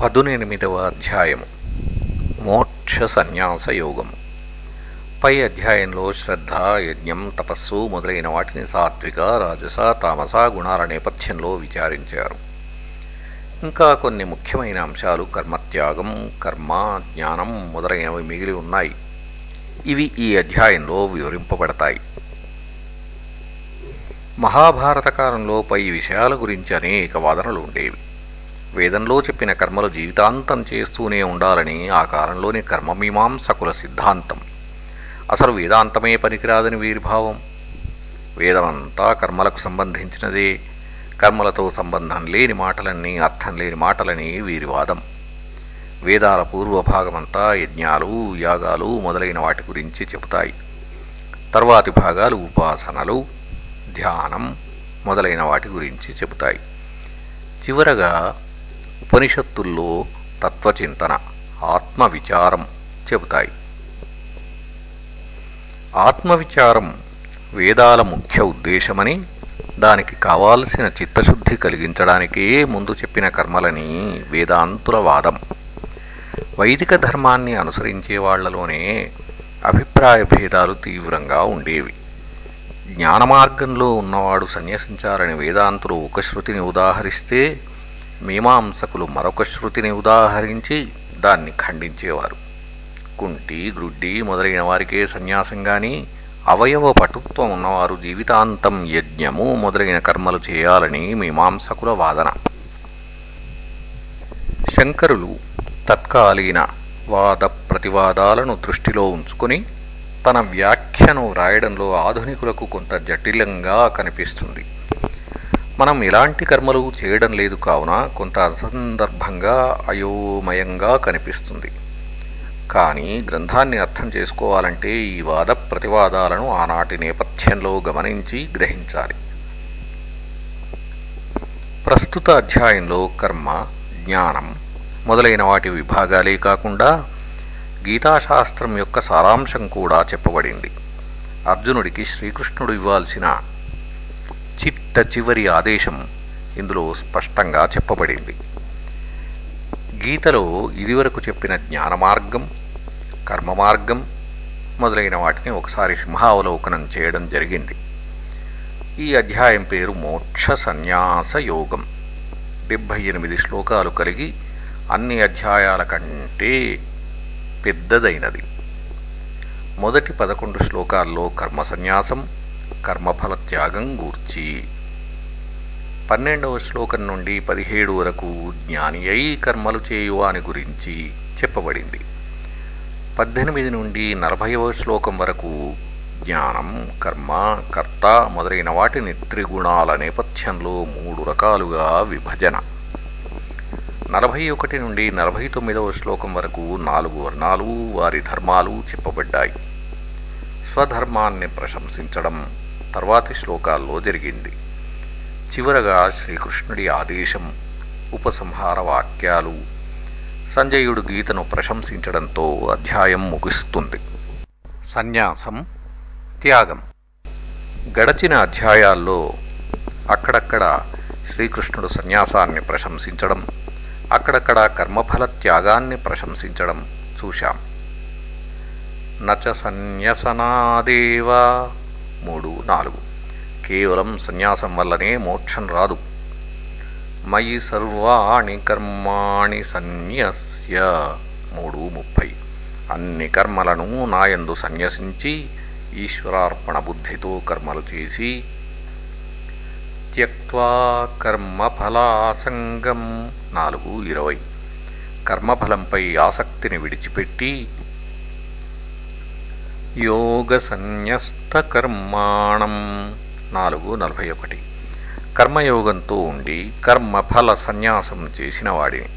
పదునెనిమిదవ అధ్యాయము. మోక్ష సన్యాస యోగము పై అధ్యాయంలో శ్రద్ధ యజ్ఞం తపస్సు మొదలైన వాటిని సాత్విక రాజస తామస గుణాల నేపథ్యంలో విచారించారు. ఇంకా కొన్ని ముఖ్యమైన అంశాలు కర్మత్యాగం కర్మ జ్ఞానం మొదలైనవి మిగిలి ఉన్నాయి. ఇవి ఈ అధ్యాయంలో వివరింపబడతాయి. మహాభారత కాలంలో పై విషయాల గురించి అనేక వాదనలు ఉండేవి. వేదంలో చెప్పిన కర్మలు జీవితాంతం చేస్తూనే ఉండాలని ఆ కాలంలోని కర్మమీమాంసకుల సిద్ధాంతం. అసలు వేదాంతమే పనికిరాదని వీరిభావం. వేదమంతా కర్మలకు సంబంధించినదే. కర్మలతో సంబంధం లేని మాటలన్నీ అర్థం లేని మాటలని వీరి వాదం వేదాల పూర్వభాగమంతా యజ్ఞాలు యాగాలు మొదలైన వాటి గురించి చెబుతాయి. తర్వాతి భాగాలు ఉపాసనలు ధ్యానం మొదలైన వాటి గురించి చెబుతాయి. చివరగా ఉపనిషత్తుల్లో తత్వచింతన ఆత్మవిచారం చెబుతాయి. ఆత్మవిచారం వేదాల ముఖ్య ఉద్దేశమని దానికి కావాల్సిన చిత్తశుద్ధి కలిగించడానికే ముందు చెప్పిన కర్మలని వేదాంతుల వాదం. వైదిక ధర్మాన్ని అనుసరించే వాళ్ళలోనే అభిప్రాయ భేదాలు తీవ్రంగా ఉండేవి. జ్ఞానమార్గంలో ఉన్నవాడు సన్యసించాలని వేదాంతులు ఒక శృతిని ఉదాహరిస్తే మీమాంసకులు మరొక శృతిని ఉదాహరించి దాన్ని ఖండించేవారు. కుంటి గ్రుడ్డి మొదలైన వారికే సన్యాసం కానీ అవయవ పటుత్వం ఉన్నవారు జీవితాంతం యజ్ఞము మొదలైన కర్మలు చేయాలని మీమాంసకుల వాదన. శంకరులు తత్కాలీన వాద ప్రతివాదాలను దృష్టిలో ఉంచుకొని తన వ్యాఖ్యను వ్రాయడంలో ఆధునికులకు కొంత జటిలంగా కనిపిస్తుంది. మనం ఇలాంటి కర్మలు చేయడం లేదు కావున కొంత అసందర్భంగా అయోమయంగా కనిపిస్తుంది. కానీ గ్రంథాన్ని అర్థం చేసుకోవాలంటే ఈ వాద ప్రతివాదాలను ఆనాటి నేపథ్యంలో గమనించి గ్రహించాలి. ప్రస్తుత అధ్యాయంలో కర్మ జ్ఞానం మొదలైన వాటి విభాగాలే కాకుండా గీతాశాస్త్రం యొక్క సారాంశం కూడా చెప్పబడింది. అర్జునుడికి శ్రీకృష్ణుడు ఇవ్వాల్సిన చిట్ట చివరి ఆదేశం ఇందులో స్పష్టంగా చెప్పబడింది. గీతలో ఇదివరకు చెప్పిన జ్ఞాన మార్గం కర్మ మార్గం మొదలైన వాటిని ఒకసారి సింహావలోకనం చేయడం జరిగింది. ఈ అధ్యాయం పేరు మోక్ష సన్యాస యోగం. డెబ్భై ఎనిమిది శ్లోకాలు కలిగి అన్ని అధ్యాయాల కంటే పెద్దదైనది. మొదటి పదకొండు శ్లోకాల్లో కర్మ సన్యాసం కర్మఫల త్యాగం గూర్చి. పన్నెండవ శ్లోకం నుండి పదిహేడు వరకు జ్ఞాని అయి కర్మలు చేయువాని గురించి చెప్పబడింది. పద్దెనిమిది నుండి నలభైవ శ్లోకం వరకు జ్ఞానం కర్మ కర్త మొదలైన వాటిని త్రిగుణాల నేపథ్యంలో మూడు రకాలుగా విభజన. నలభై ఒకటి నుండి నలభై తొమ్మిదవ శ్లోకం వరకు నాలుగు వర్ణాలు వారి ధర్మాలు చెప్పబడ్డాయి. స్వధర్మాన్ని ప్రశంసించడం తర్వాతి శ్లోకాల్లో జరిగింది. చివరగా శ్రీకృష్ణుడి ఆదేశం ఉపసంహార వాక్యాలు సంజయుడు గీతను ప్రశంసించడంతో అధ్యాయం ముగుస్తుంది. సన్యాసం త్యాగం. గడచిన అధ్యాయాల్లో అక్కడక్కడ శ్రీకృష్ణుడు సన్యాసాన్ని ప్రశంసించడం అక్కడక్కడ కర్మఫల త్యాగాన్ని ప్రశంసించడం చూశాం. నచ సన్యసనాదేవా మూడు నాలుగు. కేవలం సన్యాసం వల్లనే మోక్షం రాదు. మయి సర్వాణి కర్మాణి సన్యస్య. మూడు ముప్పై. అన్ని కర్మలను నాయందు సన్యసించి ఈశ్వరార్పణ బుద్ధితో కర్మలు చేసి త్యక్వా కర్మఫలాసంగం. నాలుగు ఇరవై. కర్మఫలంపై ఆసక్తిని విడిచిపెట్టి యోగ సన్యస్త కర్మాణం నాలుగు నలభై ఒకటి. కర్మయోగంతో ఉండి కర్మఫల సన్యాసం చేసిన వాడిని.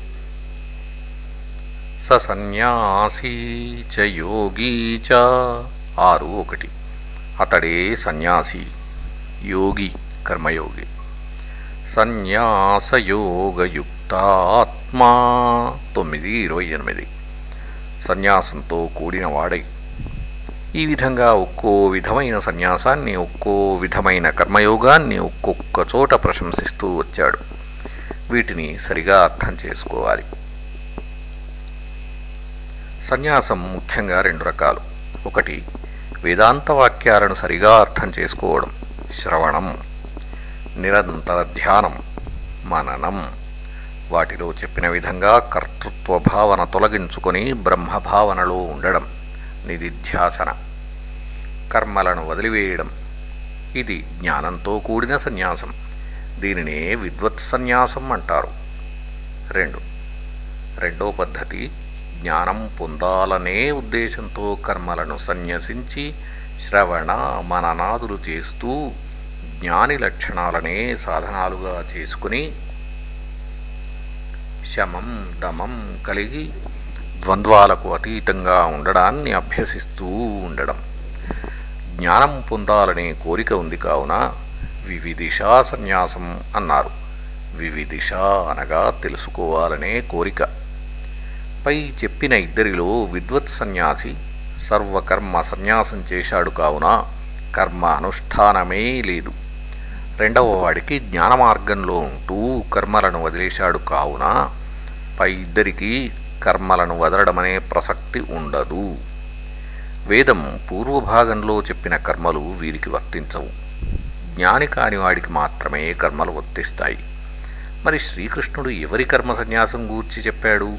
స సన్యాసీ చ యోగీ చ. ఆరు ఒకటి. అతడే సన్యాసి యోగి కర్మయోగి. సన్యాసయోగయుక్తాత్మా. తొమ్మిది ఇరవై ఎనిమిది. సన్యాసంతో కూడిన వాడై ఈ విధంగా ఒక్కో విధమైన సన్యాసాన్ని ఒక్కో విధమైన కర్మయోగాన్ని ఒక్కొక్క చోట ప్రశంసిస్తూ వచ్చాడు. వీటిని సరిగా అర్థం చేసుకోవాలి. సన్యాసం ముఖ్యంగా రెండు రకాలు. ఒకటి వేదాంత వాక్యాలను సరిగా అర్థం చేసుకోవడం. శ్రవణం నిరంతర ధ్యానం మననం. వాటిలో చెప్పిన విధంగా కర్తృత్వ భావన తొలగించుకొని బ్రహ్మభావనలో ఉండడం. నిధిధ్యాసన. కర్మలను వదిలివేయడం. ఇది జ్ఞానంతో కూడిన సన్యాసం. దీనినే విద్వత్ సన్యాసం అంటారు. రెండు. రెండో పద్ధతి జ్ఞానం పొందాలనే ఉద్దేశంతో కర్మలను సన్యసించి శ్రవణ మననాదులు చేస్తూ జ్ఞాని లక్షణాలనే సాధనాలుగా చేసుకుని శమం దమం కలిగి ద్వంద్వాలకు అతీతంగా ఉండడాన్ని అభ్యసిస్తూ ఉండడం. జ్ఞానం పొందాలనే కోరిక ఉంది కావున వివిధిషా సన్యాసం అన్నారు. వివిధిష అనగా తెలుసుకోవాలనే కోరిక. పై చెప్పిన ఇద్దరిలో విద్వత్ సన్యాసి సర్వకర్మ సన్యాసం చేశాడు కావున కర్మ అనుష్ఠానమే లేదు. రెండవ వాడికి జ్ఞాన మార్గంలో ఉంటూ కర్మలను వదిలేశాడు కావున పై ఇద్దరికీ కర్మలను వదలడమనే ప్రసక్తి ఉండదు. వేదం పూర్వభాగంలో చెప్పిన కర్మలు వీరికి వర్తించవు. జ్ఞాని కాని వాడికి మాత్రమే కర్మలు వర్తిస్తాయి. మరి శ్రీకృష్ణుడు ఎవరి కర్మ సన్యాసం గూర్చి చెప్పాడు?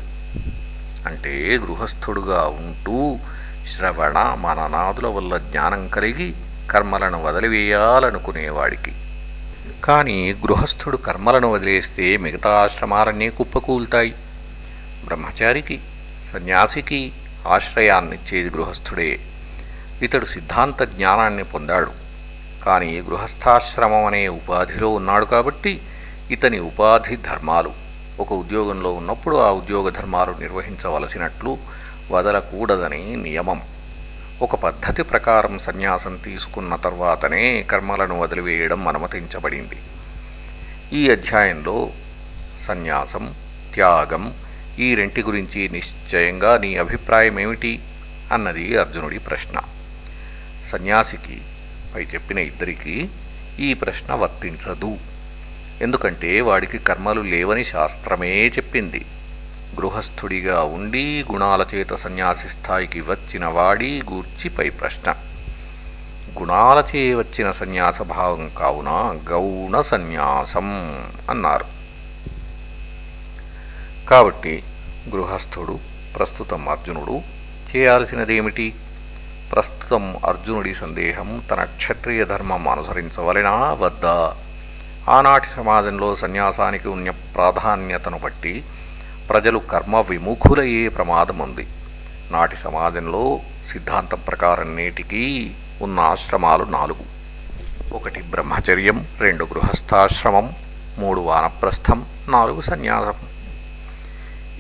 అంటే గృహస్థుడుగా ఉంటూ శ్రవణ మననాదుల వల్ల జ్ఞానం కలిగి కర్మలను వదిలివేయాలనుకునేవాడికి కానీ గృహస్థుడు కర్మలను వదిలేస్తే మిగతా ఆశ్రమాలన్నీ కుప్పకూలుతాయి. బ్రహ్మచారికి సన్యాసికి ఆశ్రయాన్నిచ్చేది గృహస్థుడే. ఇతడు సిద్ధాంత జ్ఞానాన్ని పొందాడు. కానీ గృహస్థాశ్రమం అనే ఉపాధిలో ఉన్నాడు కాబట్టి ఇతని ఉపాధి ధర్మాలు. ఒక ఉద్యోగంలో ఉన్నప్పుడు ఆ ఉద్యోగ ధర్మాలు నిర్వహించవలసినట్లు వదలకూడదని నియమం. ఒక పద్ధతి ప్రకారం సన్యాసం తీసుకున్న తర్వాతనే కర్మలను వదిలివేయడం అనుమతించబడింది. ఈ అధ్యాయంలో సన్యాసం త్యాగం ఈ రెంటి గురించి నిశ్చయంగా నీ అభిప్రాయం ఏమిటి? అన్నది అర్జునుడి ప్రశ్న. సన్యాసికి పై చెప్పిన ఇద్దరికీ ఈ ప్రశ్న వర్తించదు. ఎందుకంటే వాడికి కర్మలు లేవని శాస్త్రమే చెప్పింది. గృహస్థుడిగా ఉండి గుణాల చేత సన్యాసి స్థాయికి వచ్చిన వాడి గూర్చి పై ప్రశ్న. గుణాలచే వచ్చిన సన్యాస భావం కావున గౌణ సన్యాసం అన్నారు. కాబట్టి గృహస్థుడు ప్రస్తుతం అర్జునుడు చేయాల్సినదేమిటి? ప్రస్తుతం అర్జునుడి సందేహం తన క్షత్రియ ధర్మం అనుసరించవలెనా వద్దా? ఆనాటి సమాజంలో సన్యాసానికి ఉన్న ప్రాధాన్యతను బట్టి ప్రజలు కర్మ విముఖులయ్యే ప్రమాదం ఉంది. నాటి సమాజంలో సిద్ధాంతం ప్రకారం నేటికి ఉన్న ఆశ్రమాలు నాలుగు. ఒకటి బ్రహ్మచర్యం రెండు గృహస్థాశ్రమం మూడు వానప్రస్థం నాలుగు సన్యాసం.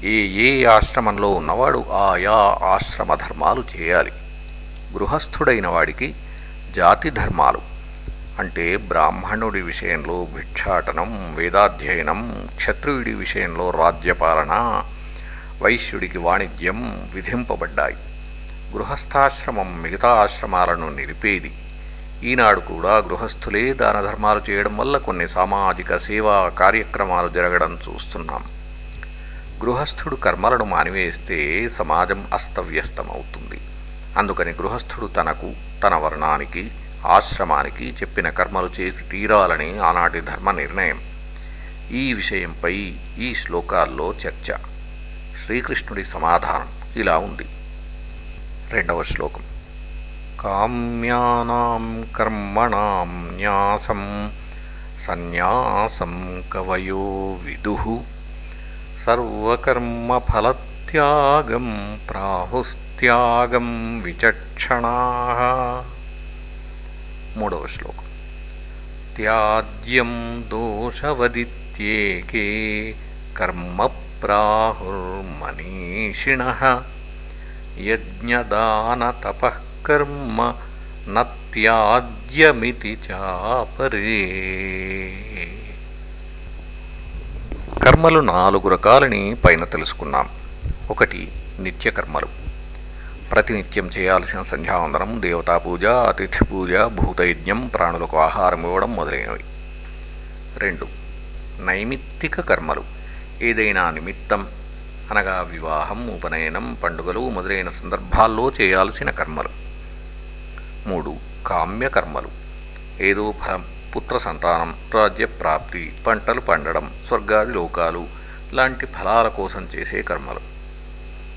ఏ ఏ ఆశ్రమంలో ఉన్నవాడు ఆయా ఆశ్రమ ధర్మాలు చేయాలి. గృహస్థుడైన వాడికి జాతి ధర్మాలు అంటే బ్రాహ్మణుడి విషయంలో భిక్షాటనం వేదాధ్యయనం క్షత్రియుడి విషయంలో రాజ్యపాలన వైశ్యుడికి వాణిజ్యం విధింపబడ్డాయి. గృహస్థాశ్రమం మిగతా ఆశ్రమాలను నిలిపేది. ఈనాడు కూడా గృహస్థులే దాన ధర్మాలు చేయడం వల్ల కొన్ని సామాజిక సేవా కార్యక్రమాలు జరగడం చూస్తున్నాం. గృహస్థుడు కర్మలను మానివేస్తే సమాజం అస్తవ్యస్తమవుతుంది. అందుకని గృహస్థుడు తనకు తన వర్ణానికి ఆశ్రమానికి చెప్పిన కర్మలు చేసి తీరాలని ఆనాటి ధర్మ నిర్ణయం. ఈ విషయంపై ఈ శ్లోకాల్లో చర్చ. శ్రీకృష్ణుడి సమాధానం ఇలా ఉంది. రెండవ శ్లోకం. కామ్యానాం కర్మణాం న్యాసం సన్యాసం కవయో విదు. సర్వకర్మఫలత్యాగం ప్రాహుస్త్యాగం విచక్షణా మూడవ శ్లోకం త్యాజ్యం దోషవదిత్యేకే కర్మ ప్రాహుర్మనీషిణ యజ్ఞదానతపఃకర్మ నత్యాజ్యమితి చాపరే కర్మలు నాలుగు రకాలని పైన తెలుసుకున్నాం. ఒకటి నిత్యకర్మలు. ప్రతినిత్యం చేయాల్సిన సంధ్యావందనం దేవతా పూజ అతిథి పూజ భూతయజ్ఞం ప్రాణులకు ఆహారం ఇవ్వడం మొదలైనవి. రెండు నైమిత్తిక కర్మలు. ఏదైనా నిమిత్తం అనగా వివాహం ఉపనయనం పండుగలు మొదలైన సందర్భాల్లో చేయాల్సిన కర్మలు. మూడు కామ్య కర్మలు ఏదో ఫలం పుత్ర సంతానం రాజ్యప్రాప్తి పంటలు పండడం స్వర్గాది లోకాలు లాంటి ఫలాల కోసం చేసే కర్మలు.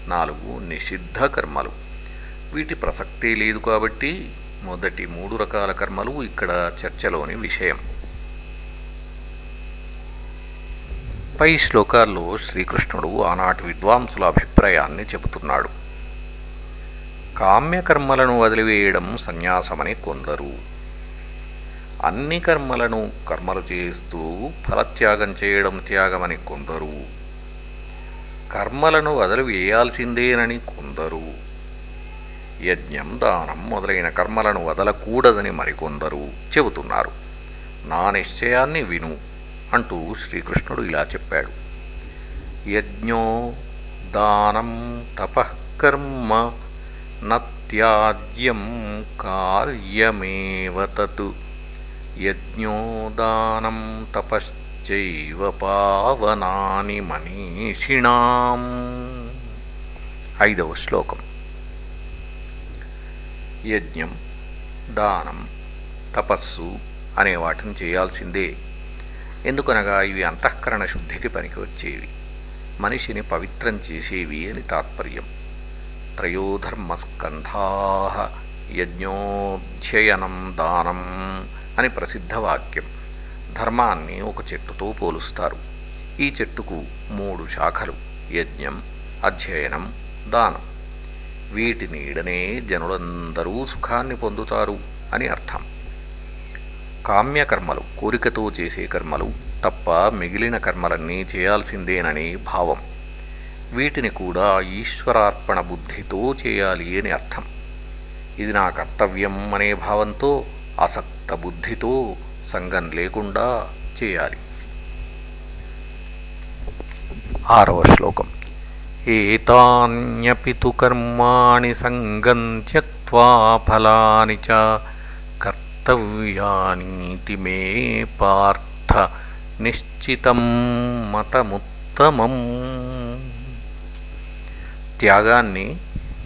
నాలుగు నిషిద్ధ కర్మలు. వీటి ప్రసక్తే లేదు కాబట్టి మొదటి మూడు రకాల కర్మలు ఇక్కడ చర్చలోని విషయం. పై శ్లోకాల్లో శ్రీకృష్ణుడు ఆనాటి విద్వాంసుల అభిప్రాయాన్ని చెబుతున్నాడు. కామ్యకర్మలను వదిలివేయడం సన్యాసమని కొందరు. అన్ని కర్మలను కర్మలు చేస్తూ ఫలత్యాగం చేయడం త్యాగమని కొందరు. కర్మలను వదిలివేయాల్సిందేనని కొందరు. యజ్ఞం దానం మొదలైన కర్మలను వదలకూడదని మరికొందరు చెబుతున్నారు. నా నిశ్చయాన్ని విను అంటూ శ్రీకృష్ణుడు ఇలా చెప్పాడు. యజ్ఞో దానం తపఃకర్మ నత్యాజ్యం కార్యమేవ తత్. యజ్ఞో దానం తపశ్చైవ పావనాని మనీషిణాం. ఐదవ శ్లోకం. యజ్ఞం దానం తపస్సు అనే వాటిని చేయాల్సిందే. ఎందుకనగా ఇవి అంతఃకరణ శుద్ధికి పనికి వచ్చేవి మనిషిని పవిత్రం చేసేవి అని తాత్పర్యం. త్రయోధర్మస్కంధా యజ్ఞోధ్యయనం దానం. అని ప్రసిద్ధ వాక్యం. ధర్మాన్ని ఒక చెట్టుతో పోలుస్తారు. ఈ చెట్టుకు మూడు శాఖలు యజ్ఞం అధ్యయనం దానం. వీటి నీడనే జనులందరూ సుఖాన్ని పొందుతారు అని అర్థం. కామ్యకర్మలు కోరికతో చేసే కర్మలు తప్ప మిగిలిన కర్మలన్నీ చేయాల్సిందేనని భావం. వీటిని కూడా ఈశ్వరార్పణ బుద్ధితో చేయాలి అని అర్థం. ఇది నా కర్తవ్యం అనే భావంతో ఆసక్తి బుద్ధితో సంగం లేకుండా చేయాలి. ఆరవ శ్లోకం. ఏతాన్యపి తు కర్మాణి సంగం త్యక్వా ఫలాని చ కర్తవ్యానీతి మే పార్థ నిశ్చితం మతముత్తమం. త్యాగాన్ని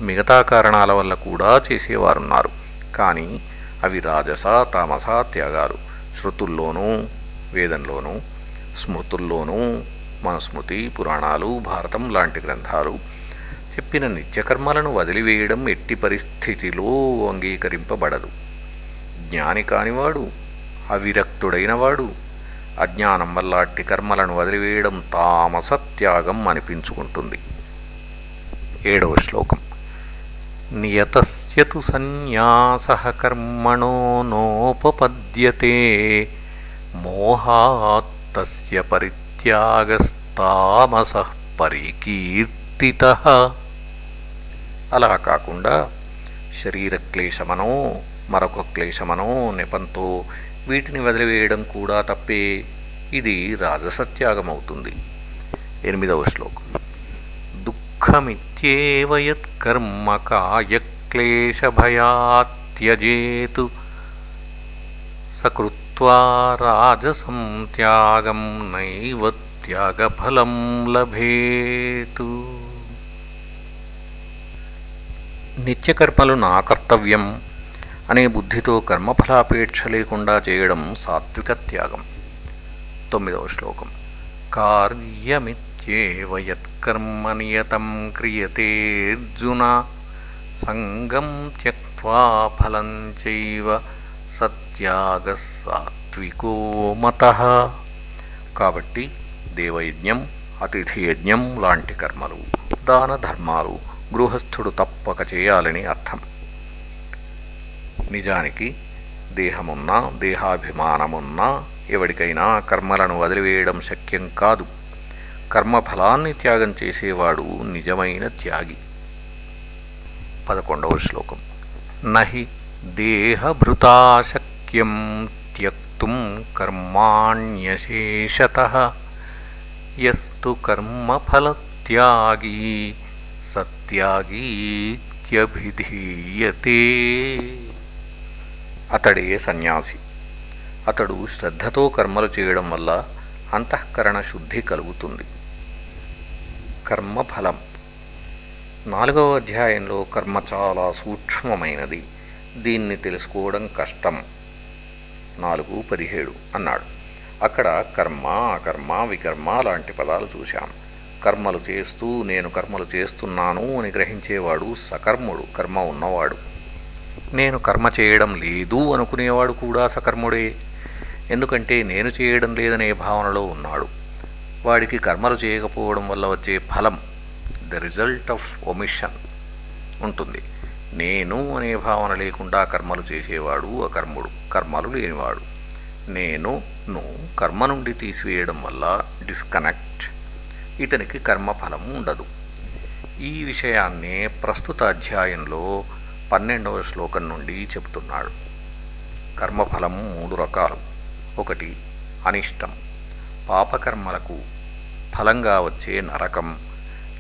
మిగతా కారణాల వల్ల కూడా చేసేవారున్నారు. కానీ అవి రాజస తామస త్యాగాలు శృతుల్లోనూ వేదంలోనూ స్మృతుల్లోనూ మనుస్మృతి పురాణాలు భారతం లాంటి గ్రంథాలు చెప్పిన నిత్యకర్మలను వదిలివేయడం ఎట్టి పరిస్థితిలో అంగీకరింపబడదు. జ్ఞాని కానివాడు అవిరక్తుడైనవాడు అజ్ఞానం వల్ల అట్టి కర్మలను వదిలివేయడం తామస త్యాగం అనిపించుకుంటుంది. ఏడవ శ్లోకం. నియతస్యతు సన్యాస కర్మణో నోపపద్యతే. మోహాత్తస్య పరిత్యాగస్తామస పరికీర్తిత. అలా కాకుండా శరీర క్లేశమనో మరొక క్లేశమనో నెపంతో వీటిని వదిలివేయడం కూడా తప్పే. ఇది రాజసత్యాగమవుతుంది. ఎనిమిదవ శ్లోకం. దుఃఖమిత్యేవ యత్కర్మ కాయక్లేశభయాత్యజేతు సకృత్వా రాజసం త్యాగం నైవ త్యాగఫలం లభేతు నిత్యకర్మలు నా కర్తవ్యం అనే బుద్ధితో కర్మఫలాపేక్ష లేకుండా చేయడం సాత్విక త్యాగం। తొమ్మిదవ శ్లోకం। కార్యమిత్యేవ యత్కర్మ నియతం క్రియతేర్జున సంగం త్యక్వా ఫలం చైవ సత్యాగ సాత్వికో మత. కాబట్టి దేవయజ్ఞం అతిథియజ్ఞం లాంటి కర్మలు దాన ధర్మాలు గృహస్థుడు తప్పక చేయాలని అర్థం. నిజానికి దేహమున్నా దేహాభిమానమున్నా ఎవడికైనా కర్మలను వదిలివేయడం శక్యం కాదు. కర్మఫలాన్ని త్యాగం చేసేవాడు నిజమైన త్యాగి. పదకొండవ శ్లోకం. నహి దేహభృతాశక్యం త్యక్తుం కర్మాణ్యశేషత యస్తు కర్మఫలత్యాగీ సత్యాగీత్యభిధీయతే. అతడే సన్యాసి. అతడు శ్రద్ధతో కర్మలు చేయడం వల్ల అంతఃకరణ శుద్ధి కలుగుతుంది. కర్మఫలం. నాలుగవ అధ్యాయంలో కర్మ చాలా సూక్ష్మమైనది. దీన్ని తెలుసుకోవడం కష్టం. నాలుగు పదిహేడు అన్నాడు. అక్కడ కర్మ అకర్మ వికర్మ లాంటి పదాలు చూశాం. కర్మలు చేస్తూ నేను కర్మలు చేస్తున్నాను అని గ్రహించేవాడు సకర్ముడు కర్మ ఉన్నవాడు. నేను కర్మ చేయడం లేదు అనుకునేవాడు కూడా సకర్ముడే. ఎందుకంటే నేను చేయడం లేదనే భావనలో ఉన్నాడు. వాడికి కర్మలు చేయకపోవడం వల్ల వచ్చే ఫలం ద రిజల్ట్ ఆఫ్ ఒమిషన్ ఉంటుంది. నేను అనే భావన లేకుండా కర్మలు చేసేవాడు అకర్ముడు కర్మలు లేనివాడు. నేను ను కర్మ నుండి తీసివేయడం వల్ల డిస్కనెక్ట్ ఇతనికి కర్మఫలం ఉండదు. ఈ విషయాన్నే ప్రస్తుత అధ్యాయంలో పన్నెండవ శ్లోకం నుండి చెబుతున్నాడు. కర్మఫలం మూడు రకాలు. ఒకటి అనిష్టం. పాపకర్మలకు ఫలంగా వచ్చే నరకం.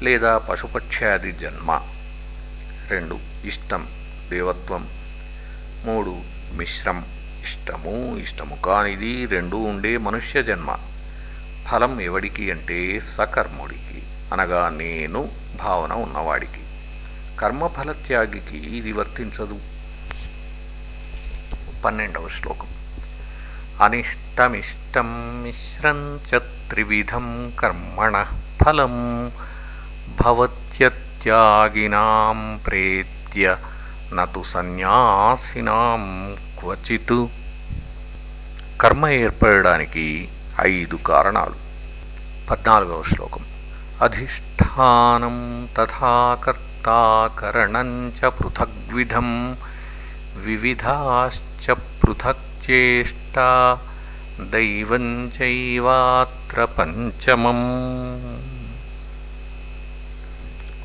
లేదా పశుపక్ష్యాది జన్మ. రెండు ఇష్టం దేవత్వం. మూడు మిశ్రం ఇష్టము ఇష్టము కానిది రెండు ఉండే మనుష్య జన్మ. ఫలం ఎవడికి అంటే సకర్ముడికి. అనగా నేను భావన ఉన్నవాడికి. కర్మఫలత్యాగికి ఇది వర్తించదు. పన్నెండవ శ్లోకం. అనిష్టమిష్టం మిశ్రం చ త్రివిధం కర్మణ ఫలం భవత్యత్యాగినాం ప్రేత్య నతు సన్యాసినాం క్వచిత్. కర్మ ఏర్పడడానికి ఐదు కారణాలు. పద్నాలుగవ శ్లోకం. అధిష్టానం తథాకర్తాకరణం చ పృథగ్విధం వివిధాశ్చ పృథక్చేష్టా దైవం చైవాత్ర పంచమం.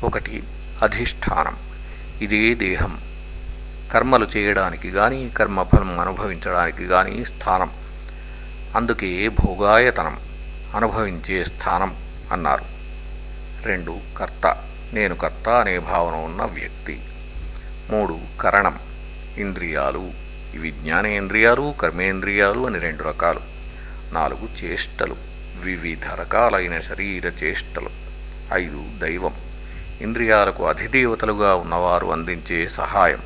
ఒకటి అధిష్టానం. ఇదే దేహం. కర్మలు చేయడానికి కానీ కర్మఫలం అనుభవించడానికి కానీ స్థానం. అందుకే భోగాయతనం అనుభవించే స్థానం అన్నారు. రెండు కర్త. నేను కర్త అనే భావన ఉన్న వ్యక్తి. మూడు కరణం. ఇంద్రియాలు. ఇవి జ్ఞానేంద్రియాలు కర్మేంద్రియాలు అని రెండు రకాలు. నాలుగు చేష్టలు. వివిధ రకాలైన శరీర చేష్టలు. ఐదు దైవం. ఇంద్రియాలకు అధిదేవతలుగా ఉన్నవారు అందించే సహాయం.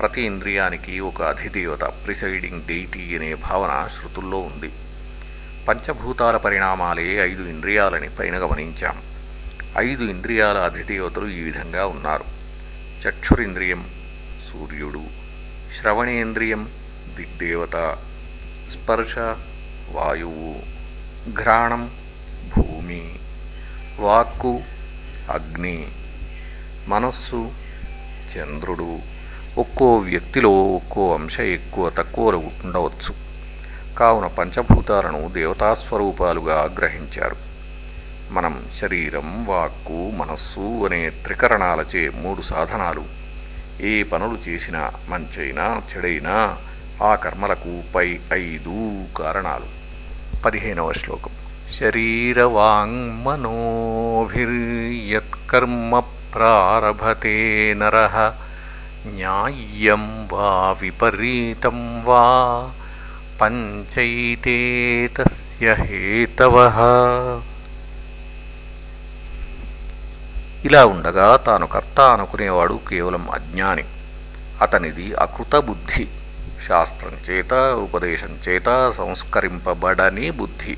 ప్రతి ఇంద్రియానికి ఒక అధిదేవత ప్రిసైడింగ్ డెయిటీ అనే భావన శృతుల్లో ఉంది. పంచభూతాల పరిణామాలే ఐదు ఇంద్రియాలని పైన గమనించాం. ఐదు ఇంద్రియాల అధిదేవతలు ఈ విధంగా ఉన్నారు. చక్షురింద్రియం సూర్యుడు శ్రవణేంద్రియం దిగ్దేవత స్పర్శ వాయువు ఘ్రాణం భూమి వాక్కు అగ్ని. మనస్సు చంద్రుడు. ఒక్కో వ్యక్తిలో ఒక్కో అంశ ఎక్కువ తక్కువ ఉండవచ్చు. కావున పంచభూతాలను దేవతాస్వరూపాలుగా గ్రహించారు. మనం శరీరం వాక్కు మనస్సు అనే త్రికరణాలచే మూడు సాధనాలు. ఏ పనులు చేసినా మంచైనా చెడైనా ఆ కర్మలకు పై ఐదు కారణాలు. పదిహేనవ శ్లోకం. शरीरवाङ्मनोभिर्यत्कर्म ప్రారభతే నర न्याय्यं వా విపరీతం వా పంచైతేతవ ఇలా ఉండగా తాను కర్త అనుకునేవాడు కేవలం అజ్ఞాని. అతనిది అకృత బుద్ధి శాస్త్రం చేత ఉపదేశం చేత సంస్కరింపబడని బుద్ధి.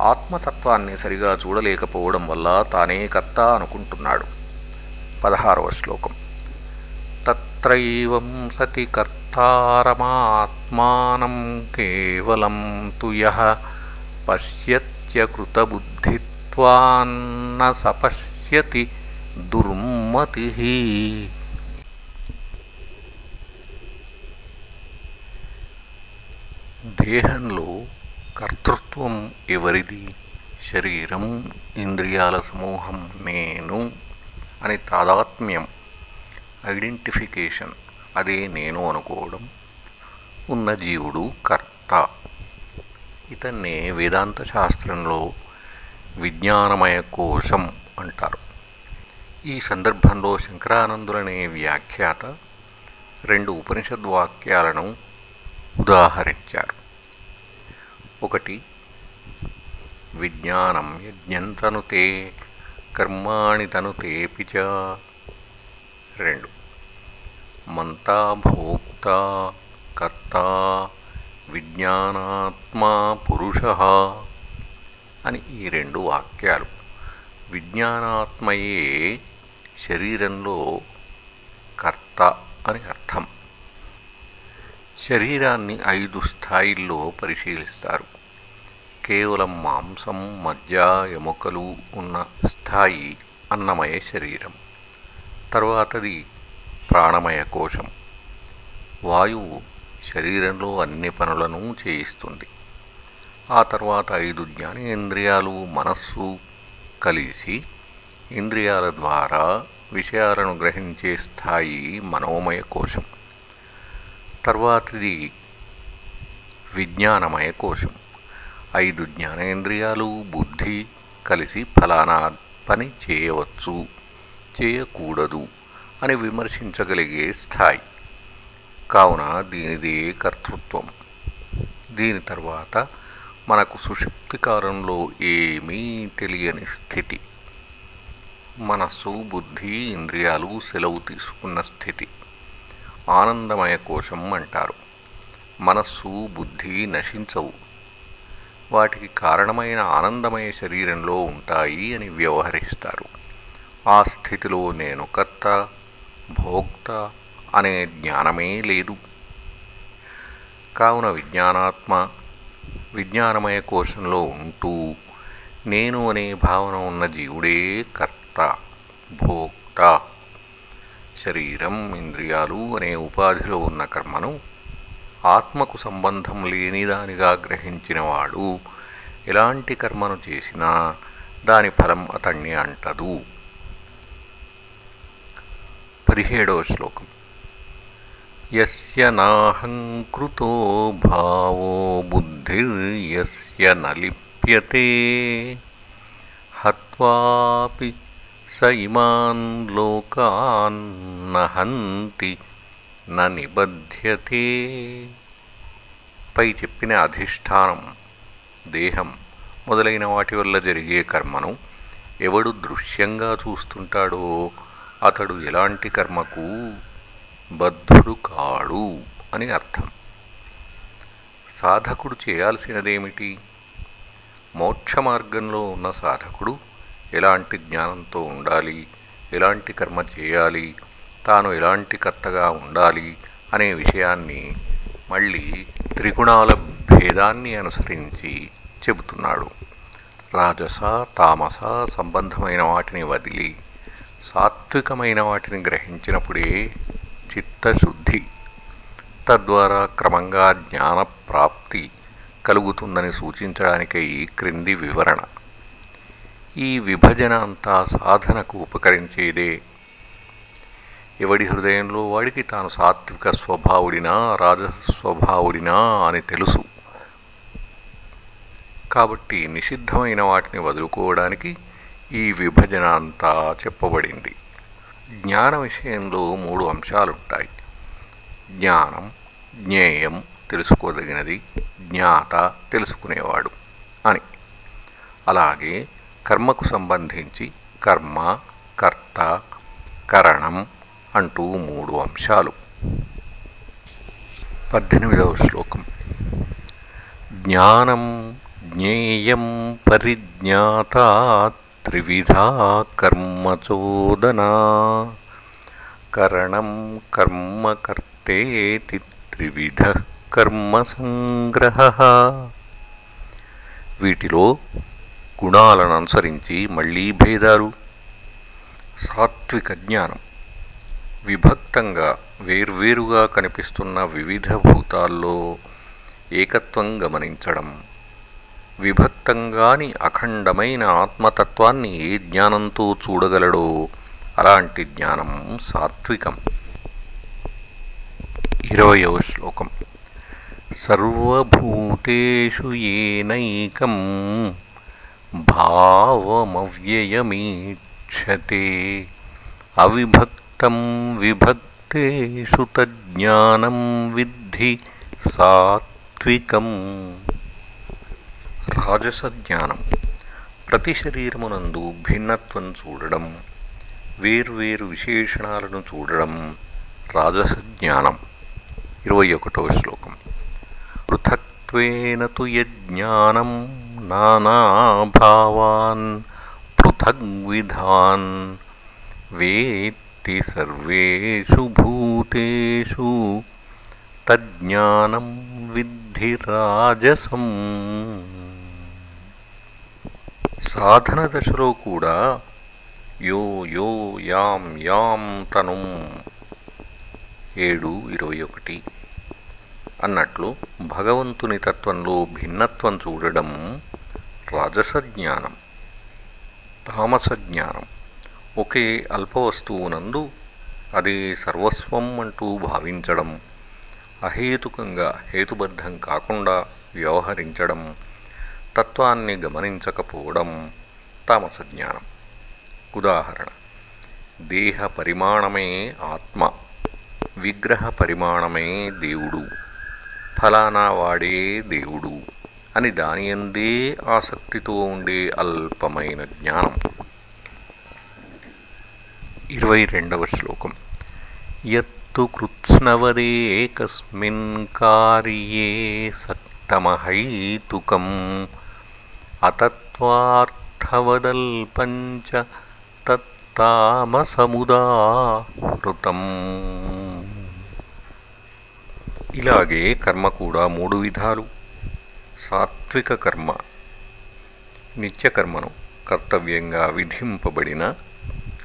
ఆత్మతత్వాన్ని సరిగా చూడలేకపోవడం వల్ల తానే కర్త అనుకుంటున్నాడు. పదహారవ శ్లోకం. తత్రైవం సతి కర్తారమాత్మానం కేవలం తుయ పశ్యత్యకృతబుద్ధిత్వాన్న సపశ్యతి దుర్మతి. దేహంలో కర్తృత్వం ఎవరిది? శరీరం ఇంద్రియాల సమూహం నేను అని తాదాత్మ్యం. ఐడెంటిఫికేషన్. అదే నేను అనుకోవడం. ఉన్న జీవుడు కర్త. ఇతన్నే వేదాంత శాస్త్రంలో విజ్ఞానమయ కోశం అంటారు. ఈ సందర్భంలో శంకరానందులనే వ్యాఖ్యాత రెండు ఉపనిషద్వాక్యాలను ఉదాహరించారు. ఒకటి. విజ్ఞానం యజ్ఞంతనుతే కర్మాణి తనుతేపి చ. రెండు. మంతా భోక్త కర్త విజ్ఞానాత్మా పురుష అని ఈ రెండు వాక్యాలు. విజ్ఞానాత్మయే శరీరంలో కర్త అని అర్థం. శరీరాన్ని ఐదు స్థాయిల్లో పరిశీలిస్తారు. కేవలం మాంసం మజ్జ ఎముకలు ఉన్న స్థాయి అన్నమయ శరీరం. తర్వాతది ప్రాణమయ కోశం. వాయువు శరీరంలో అన్ని పనులను చేయిస్తుంది. ఆ తర్వాత ఐదు జ్ఞానేంద్రియాలు మనస్సు కలిసి ఇంద్రియాల ద్వారా విషయాలను గ్రహించే స్థాయి మనోమయ కోశం. తర్వాతిది విజ్ఞానమయ కోశం. ఐదు జ్ఞానేంద్రియాలు బుద్ధి కలిసి ఫలానా పని చేయవచ్చు. చేయకూడదు అని విమర్శించగలిగే స్థాయి. కావున దీనిదే కర్తృత్వం. దీని తర్వాత మనకు సుషుప్తికాలంలో ఏమీ తెలియని స్థితి. మనస్సు బుద్ధి ఇంద్రియాలు సెలవు తీసుకున్న స్థితి. ఆనందమయ కోశం అంటారు. మనస్సు బుద్ధి నశించవు. వాటికి కారణమైన ఆనందమయ శరీరంలో ఉంటాయి అని వ్యవహరిస్తారు. ఆ స్థితిలో నేను కర్త భోక్త అనే జ్ఞానమే లేదు. కావున విజ్ఞానాత్మ విజ్ఞానమయ కోశంలో ఉంటూ నేను అనే భావన ఉన్న జీవుడే కర్త భోక్త. శరీరం ఇంద్రియాలు అనే ఉపాధిలో ఉన్న కర్మను ఆత్మకు సంబంధం లేనిదానిగా గ్రహించినవాడు ఎలాంటి కర్మను చేసినా దాని ఫలం అతణ్ణి అంటదు. పదిహేడవ శ్లోకం. యస్య నాహంకృతో భావో బుద్ధిర్యస్య నలిప్యతే లిప్యతే హత్వాపి స ఇమాన్ లోకాన్ నహంతి న నిబధ్యతే. పై చెప్పిన అధిష్టానం దేహం మొదలైన వాటి వల్ల జరిగే కర్మను ఎవడు దృశ్యంగా చూస్తుంటాడో అతడు ఎలాంటి కర్మకు బద్ధుడు కాడు అని అర్థం. సాధకుడు చేయాల్సినదేమిటి? మోక్ష మార్గంలో ఉన్న సాధకుడు ఎలాంటి జ్ఞానంతో ఉండాలి? ఎలాంటి కర్మ చేయాలి? తాను ఎలాంటి కర్తగా ఉండాలి? అనే విషయాన్ని మళ్ళీ త్రిగుణాల భేదాన్ని అనుసరించి చెబుతున్నాడు. రాజస తామస సంబంధమైన వాటిని వదిలి సాత్వికమైన వాటిని గ్రహించినప్పుడే చిత్తశుద్ధి తద్వారా క్రమంగా జ్ఞాన ప్రాప్తి కలుగుతుందని సూచించడానికై క్రింది వివరణ. ఈ విభజన అంతా సాధనకు ఉపకరించేదే. ఎవడి హృదయంలో వాడికి తాను సాత్విక స్వభావుడినా రాజస్వభావుడినా అని తెలుసు. కాబట్టి నిషిద్ధమైన వాటిని వదులుకోవడానికి ఈ విభజన అంతా చెప్పబడింది. జ్ఞాన విషయంలో మూడు అంశాలుంటాయి. జ్ఞానం జ్ఞేయం తెలుసుకోదగినది జ్ఞాత తెలుసుకునేవాడు అని. అలాగే కర్మకు సంబంధించి కర్మ కర్త కరణం అంటూ మూడు అంశాలు. పద్దెనిమిదవ శ్లోకం. జ్ఞానం జ్ఞేయం పరిజ్ఞాత త్రివిధా కర్మచోదనా. కరణం కర్మ కర్తేతి త్రివిధ కర్మసంగ్రహ వీటిలో గుణాలను అనుసరించి మళ్ళీ భేదాలు. సాత్విక జ్ఞానం. విభక్తంగా వేర్వేరుగా కనిపిస్తున్న వివిధ భూతాల్లో ఏకత్వం గమనించడం. విభక్తంగాని అఖండమైన ఆత్మతత్వాన్ని ఏ జ్ఞానంతో చూడగలడో అలాంటి జ్ఞానం సాత్వికం. ఇరవయవ శ్లోకం. సర్వభూతేషు ఏనైకం. భావమవ్యయమీక్షతే అవిభక్తం విభక్తేషు తజ్ఞానం విద్ధి సాత్వికం రాజసజ్ఞానం ప్రతి శరీరమునందు భిన్నత్వం చూడడం వేర్వేరు విశేషణాలను చూడడం రాజసజ్ఞానం। ఇరవై ఒకటవ శ్లోకం। పృథక్త్వేన తు యజ్ఞానం నానాభావాన్ పృథగ్విధాన్ వేత్తి సర్వేషు భూతేషు తజ్ఞానం విద్ధి రాజసం సాధన దశలో కూడా యో యో యాం యాం తను ఏడు ఇరవై ఒకటి అన్నట్లు భగవంతుని తత్వంలో భిన్నత్వం చూడడం రాజస జ్ఞానం తామస జ్ఞానం ఒకే అల్పవస్తువునందు అది సర్వస్వం అంటూ భావించడం అహేతుకంగా హేతుబద్ధం కాకుండా వ్యవహరించడం తత్వాన్ని గమనించకపోవడం తామస జ్ఞానం ఉదాహరణ దేహ పరిమాణమే ఆత్మ విగ్రహ పరిమాణమే దేవుడు ఫలానా వాడే దేవుడు. అని దాని ఎందే ఆసక్తితో ఉండే అల్పమైన జ్ఞానం. ఇరవై రెండవ శ్లోకం. యత్తు కృత్స్నవదేకస్మిన్ కార్యే సక్తమహైతుకం అతత్వార్థవదల్పంచ తత్తామసముదాహృతం. ఇలాగే కర్మ కూడా మూడు విధాలు. సాత్విక కర్మ నిత్యకర్మను కర్తవ్యంగా విధింపబడిన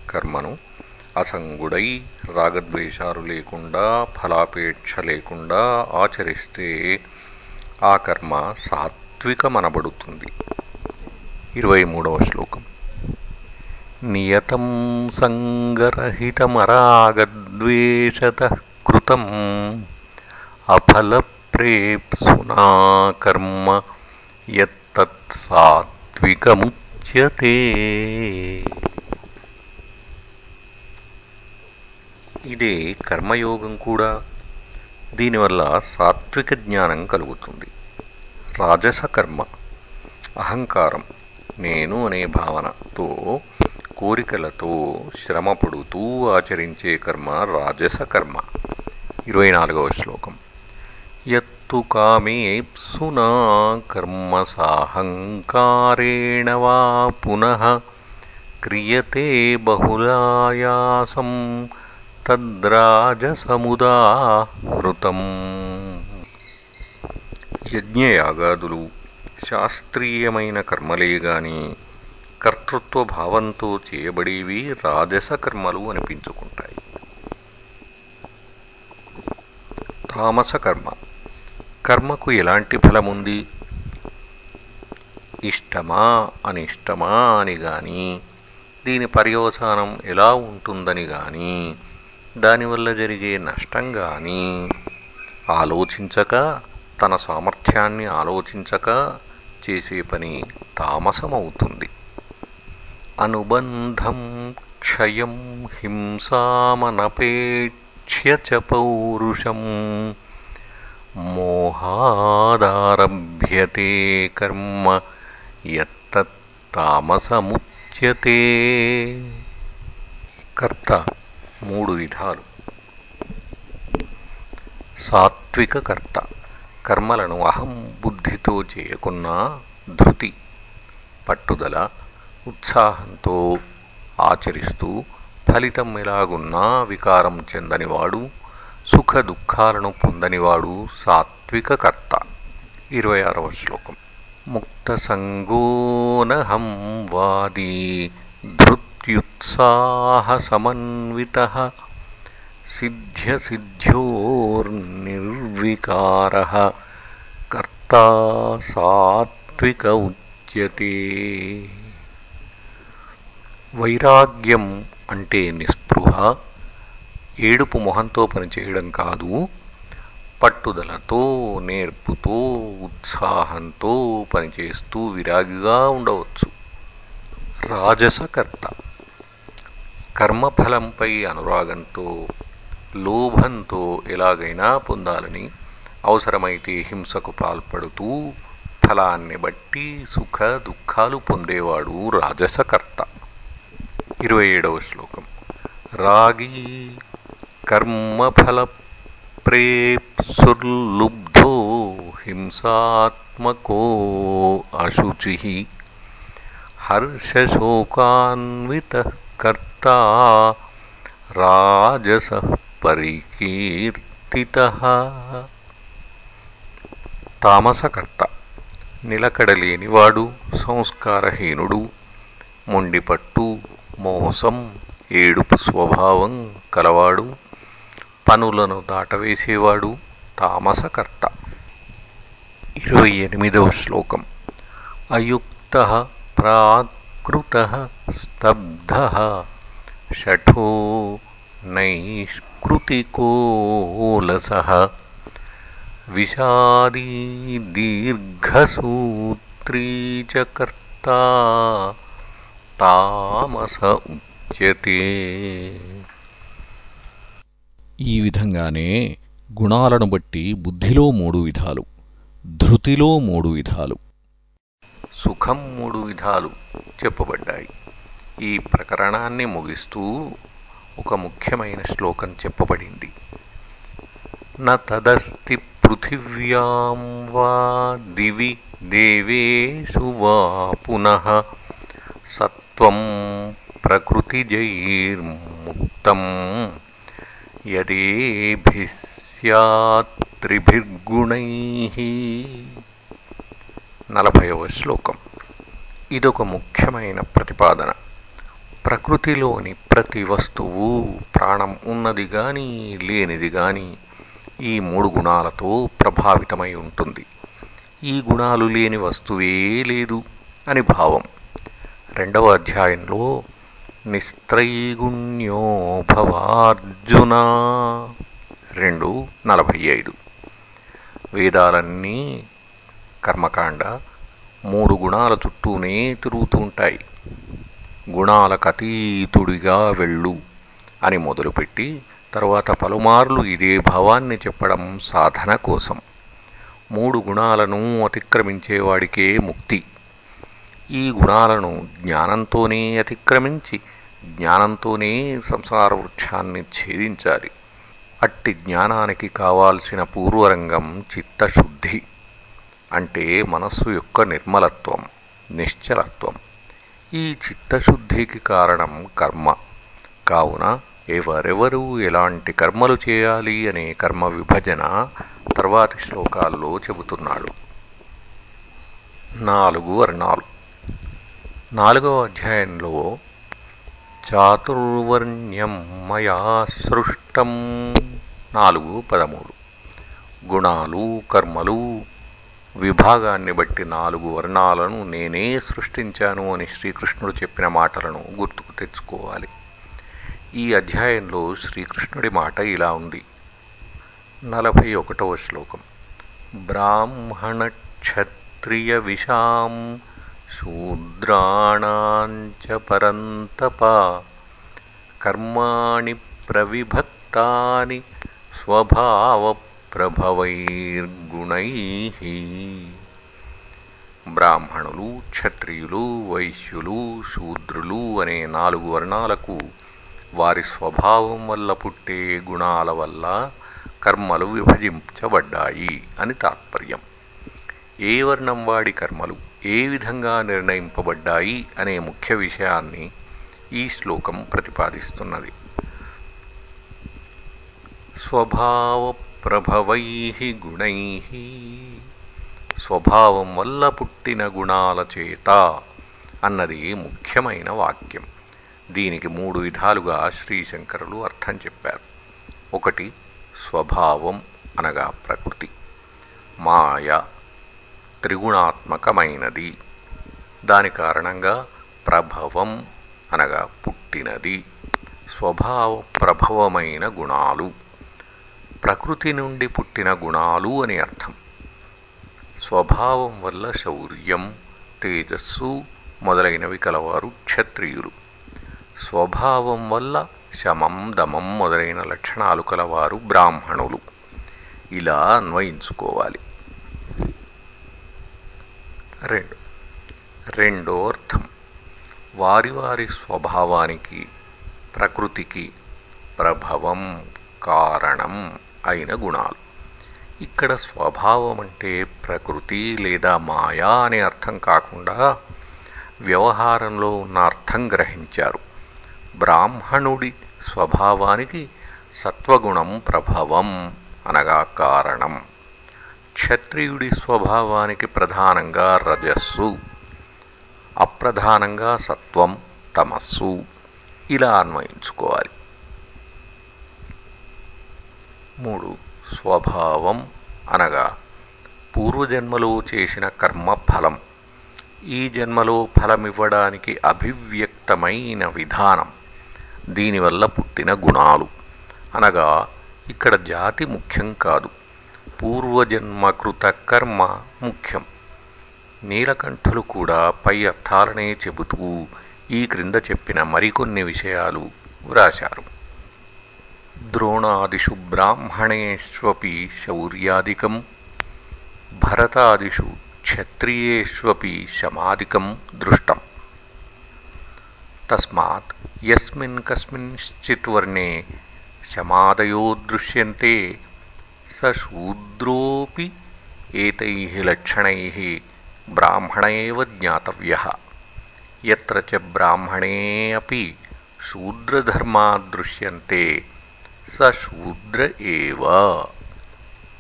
కర్మను అసంగుడై రాగద్వేషాలు లేకుండా ఫలాపేక్ష లేకుండా ఆచరిస్తే ఆ కర్మ సాత్వికమనబడుతుంది. ఇరవై మూడవ శ్లోకం. నియతం సంగరహితమరాగద్వేషత కృతం అఫలప్రేప్సునా కర్మ యత్తత్సాత్వికముచ్యతే ఇదే కర్మయోగం కూడా దీనివల్ల సాత్విక జ్ఞానం కలుగుతుంది రాజస కర్మ అహంకారం నేను అనే భావనతో కోరికలతో శ్రమపడుతూ ఆచరించే కర్మ రాజస కర్మ ఇరవై నాలుగవ శ్లోకం यत्तु కామేప్సునా కర్మ वा पुनः పునః క్రియతే బహుళాయాసం తద్రాజసముదాహృతం యజ్ఞయాగాదులు శాస్త్రీయమైన కర్మలే గాని కర్తృత్వ భావంతో చేయబడేవి రాజస కర్మలు అనిపించుకుంటాయి తామస కర్మ కర్మకు ఎలాంటి ఫలముంది? ఇష్టమా అనిష్టమా అని గాని దీని పర్యవసానం ఎలా ఉంటుందని గాని దానివల్ల జరిగే నష్టం గాని ఆలోచించక తన సామర్థ్యాన్ని ఆలోచించక చేసే పని తామసమవుతుంది. అనుబంధం క్షయం హింసామనపేక్ష్య చ పౌరుషం మోహాదారభ్యతే కర్మ యత్తత్తామసముచ్యతే. కర్త మూడు విధాలు. సాత్విక కర్త కర్మలను అహం బుద్ధితో చేయకున్నా ధృతి పట్టుదల ఉత్సాహంతో ఆచరిస్తూ ఫలితం ఎలాగున్నా వికారం చెందనివాడు సుఖ దుఃఖాలను పొందనివాడు సాత్విక కర్త ఇరవై ఆరవ శ్లోకం. ముక్త సంగోనహం ముక్తసంగోనహం వాదీ ధృత్యుత్సాహసమన్విత సిద్ధ్యసిద్ధ్యోర్నిర్వికార. కర్త సాత్విక ఉచ్యతే వైరాగ్యం అంటే నిస్పృహ. ఏడుపు మొహంతో పనిచేయడం కాదు. పట్టుదలతో నేర్పుతో ఉత్సాహంతో పనిచేస్తూ విరాగిగా ఉండవచ్చు. రాజసకర్త. కర్మఫలంపై అనురాగంతో లోభంతో ఎలాగైనా పొందాలని అవసరమైతే హింసకు పాల్పడుతూ ఫలాన్ని బట్టి సుఖ దుఃఖాలు పొందేవాడు రాజసకర్త. ఇరవై ఏడవ శ్లోకం. రాగి కర్మఫల ప్రేప్సుర్లుబ్ధో హింసాత్మకో అశుచి హర్షశోకాన్విత కర్త రాజస పరికీర్తిత తామసకర్త నిలకడలేనివాడు సంస్కారహీనుడు మొండిపట్టు మోసం ఏడుపు స్వభావం కలవాడు పనులను దాటవేసేవాడు తామసకర్త. ఇరవై ఎనిమిదవ శ్లోకం. అయుక్త ప్రాకృత స్తబ్ధ షఠో నైష్కృతికోలస విషాదీ దీర్ఘసూత్రీ చ కర్త తామస ఉచ్యతే. ఈ విధంగానే గుణాలను బట్టి బుద్ధిలో మూడు విధాలు ధృతిలో మూడు విధాలు. సుఖం మూడు విధాలు చెప్పబడ్డాయి. ఈ ప్రకరణాన్ని ముగిస్తూ ఒక ముఖ్యమైన శ్లోకం చెప్పబడింది. న పృథివ్యాం వా దివి దేవేషు వా పునః సత్వం ప్రకృతిజైర్ముక్తం. యదేభిः స్యాత్ త్రిభిర్గుణైః నలభైవ శ్లోకం. ఇదొక ముఖ్యమైన ప్రతిపాదన. ప్రకృతిలోని ప్రతి వస్తువు ప్రాణం ఉన్నది గాని లేనిది గాని ఈ మూడు గుణాలతో ప్రభావితమై ఉంటుంది. ఈ గుణాలు లేని వస్తువే లేదు అని భావం. రెండవ అధ్యాయంలో నిస్త్రైగుణ్యో భవార్జున రెండు నలభై ఐదు. వేదాలన్నీ కర్మకాండ మూడు గుణాల చుట్టూనే తిరుగుతూ ఉంటాయి గుణాలకు అతీతుడిగా వెళ్ళు అని మొదలుపెట్టి తరువాత పలుమార్లు ఇదే భావాన్ని చెప్పడం సాధన కోసం. మూడు గుణాలను అతిక్రమించేవాడికే ముక్తి. ఈ గుణాలను జ్ఞానంతోనే అతిక్రమించి జ్ఞానంతోనే సంసార వృక్షాన్ని ఛేదించాలి. అట్టి జ్ఞానానికి కావాల్సిన పూర్వరంగం చిత్తశుద్ధి అంటే మనస్సు యొక్క నిర్మలత్వం నిశ్చలత్వం. ఈ చిత్తశుద్ధికి కారణం కర్మ. కావున ఎవరెవరు ఎలాంటి కర్మలు చేయాలి అనే కర్మ విభజన తర్వాతి శ్లోకాల్లో చెబుతున్నాడు. నాలుగు వర్ణాలు. నాలుగవ అధ్యాయంలో చాతుర్వర్ణ్యం మయా సృష్టం. నాలుగు పదమూడు. గుణాలు కర్మలు విభాగాన్ని బట్టి నాలుగు వర్ణాలను నేనే సృష్టించాను అని శ్రీకృష్ణుడు చెప్పిన మాటలను గుర్తుకు తెచ్చుకోవాలి. ఈ అధ్యాయంలో శ్రీకృష్ణుడి మాట ఇలా ఉంది. నలభై ఒకటవ శ్లోకం. బ్రాహ్మణ క్షత్రియ విషాం శూద్రాణాంచ పరంతప. కర్మాణి ప్రవిభక్తాని స్వభావప్రభవైర్గుణై. బ్రాహ్మణులు క్షత్రియులు వైశ్యులు శూద్రులు అనే నాలుగు వర్ణాలకు వారి స్వభావం వల్ల పుట్టే గుణాల వల్ల కర్మలు విభజించబడ్డాయి అని తాత్పర్యం. ఏ వర్ణం వాడి కర్మలు? ఏ విధంగా నిర్ణయింపబడ్డాయి అనే ముఖ్య విషయాన్ని ఈ శ్లోకం ప్రతిపాదిస్తున్నది. స్వభావప్రభవై గుణై స్వభావం వల్ల పుట్టిన గుణాల చేత అన్నది ముఖ్యమైన వాక్యం. దీనికి మూడు విధాలుగా శ్రీశంకరులు అర్థం చెప్పారు. ఒకటి స్వభావం అనగా ప్రకృతి. మాయ త్రిగుణాత్మకమైనది. దాని కారణంగా ప్రభవం అనగా పుట్టినది. స్వభావ ప్రభవమైన గుణాలు. ప్రకృతి నుండి పుట్టిన గుణాలు అని అర్థం. స్వభావం వల్ల శౌర్యం తేజస్సు మొదలైనవి కలవారు క్షత్రియులు. స్వభావం వల్ల శమం దమం మొదలైన లక్షణాలు కలవారు బ్రాహ్మణులు. ఇలా అన్వయించుకోవాలి. రెండు. రెండో అర్థం వారి వారి స్వభావానికి ప్రకృతికి ప్రభవం కారణం అయిన గుణాలు. ఇక్కడ స్వభావం అంటే ప్రకృతి లేదా మాయా అనే అర్థం కాకుండా వ్యవహారంలో ఉన్న అర్థం గ్రహించారు. బ్రాహ్మణుడి స్వభావానికి సత్వగుణం ప్రభవం అనగా కారణం. క్షత్రియుడి స్వభావానికి ప్రధానంగా రజస్సు అప్రధానంగా సత్వం తమస్సు. ఇలా అన్వయించుకోవాలి. మూడు స్వభావం అనగా పూర్వజన్మలో చేసిన కర్మ ఫలం. ఈ జన్మలో ఫలమివ్వడానికి అభివ్యక్తమైన విధానం. దీనివల్ల పుట్టిన గుణాలు. అనగా ఇక్కడ జాతి ముఖ్యం కాదు. పూర్వజన్మకృత కర్మ ముఖ్యం. నీలకంఠులు కూడా పై అర్థాలనే చెబుతూ ఈ క్రింద చెప్పిన మరికొన్ని విషయాలు వ్రాశారు. ద్రోణాదిషు బ్రాహ్మణేష్వపి శౌర్యాదికం భరతాదిషు క్షత్రియేష్వపి శమాదికం దృష్టం. తస్మాత్ యస్మిన్ కస్మింశ్చిత్ వర్ణే శమాదయో దృశ్యంతే స శూద్రోపి ఏతైః లక్షణైః బ్రాహ్మణ ఏవ జ్ఞాతవ్యः. యత్ర చ బ్రాహ్మణే అపి శూద్రధర్మా దృశ్యంతే స శూద్ర ఏవ.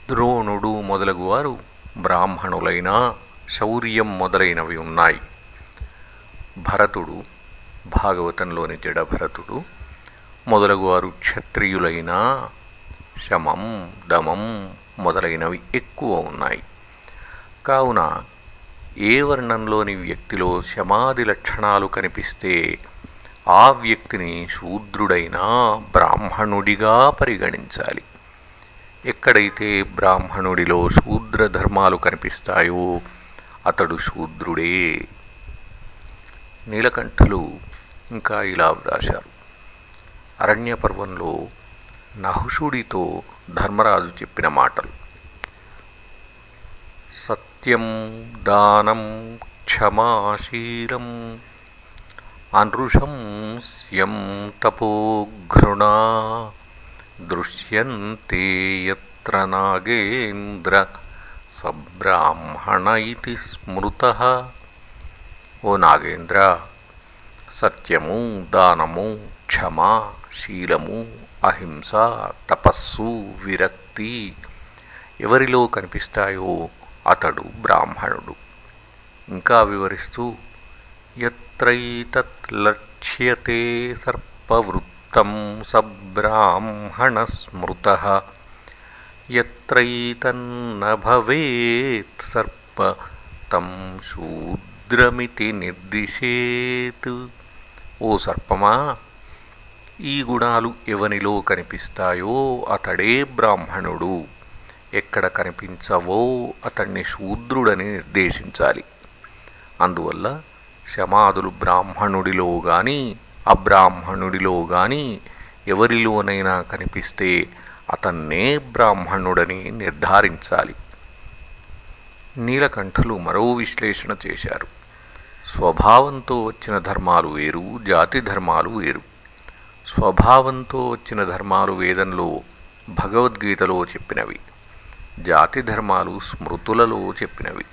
ద్రోణుడు మొదలగువారు బ్రాహ్మణులైన శౌర్యం మొదలైనవి ఉన్నాయి. భరతుడు భాగవతంలోని జడభరతుడు మొదలగువారు క్షత్రియులైనా శమం దమం మొదలైనవి ఎక్కువ ఉన్నాయి. కావున ఏ వర్ణంలోని వ్యక్తిలో శమాది లక్షణాలు కనిపిస్తే ఆ వ్యక్తిని శూద్రుడైన బ్రాహ్మణుడిగా పరిగణించాలి. ఎక్కడైతే బ్రాహ్మణుడిలో శూద్ర ధర్మాలు కనిపిస్తాయో అతడు శూద్రుడే. నీలకంఠులు ఇంకా ఇలా వ్రాశారు. అరణ్య పర్వంలో నహుషుడితో ధర్మరాజు చెప్పిన మాటలు. సత్యం దానం క్షమాశీలం అనృశంస్యం తపోఘృణా దృశ్యంతే యత్ర నాగేంద్ర సబ్రాహ్మణ ఇది స్మృత. ఓ నాగేంద్ర సత్యము దానము క్షమ శీలము అహింస తపస్సు విరక్తి ఎవరిలో కనిపిస్తాయో అతడు బ్రాహ్మణుడు. ఇంకా వివరిస్తూ ఎత్రైతత్ లక్ష్యతే సర్పవృత్తం సబ్రాహ్మణ స్మృత ఎత్రైతన్న భవేత్ సర్ప తం శూద్రమితి నిర్దిశేత్. ఓ సర్పమా? ఈ గుణాలు ఎవనిలో కనిపిస్తాయో అతడే బ్రాహ్మణుడు. ఎక్కడ కనిపించవో అతన్ని శూద్రుడని నిర్దేశించాలి. అందువల్ల శమాదులు బ్రాహ్మణుడిలో గాని అబ్రాహ్మణుడిలో గాని ఎవరిలోనైనా కనిపిస్తే అతన్నే బ్రాహ్మణుడని నిర్ధారించాలి. నీలకంఠులు మరో విశ్లేషణ చేశారు. స్వభావంతో వచ్చిన ధర్మాలు వేరు జాతి ధర్మాలు వేరు. స్వభావంతో వచ్చిన ధర్మాలు వేదంలో భగవద్గీతలో చెప్పినవి జాతి ధర్మాలు స్మృతులలో చెప్పినవి.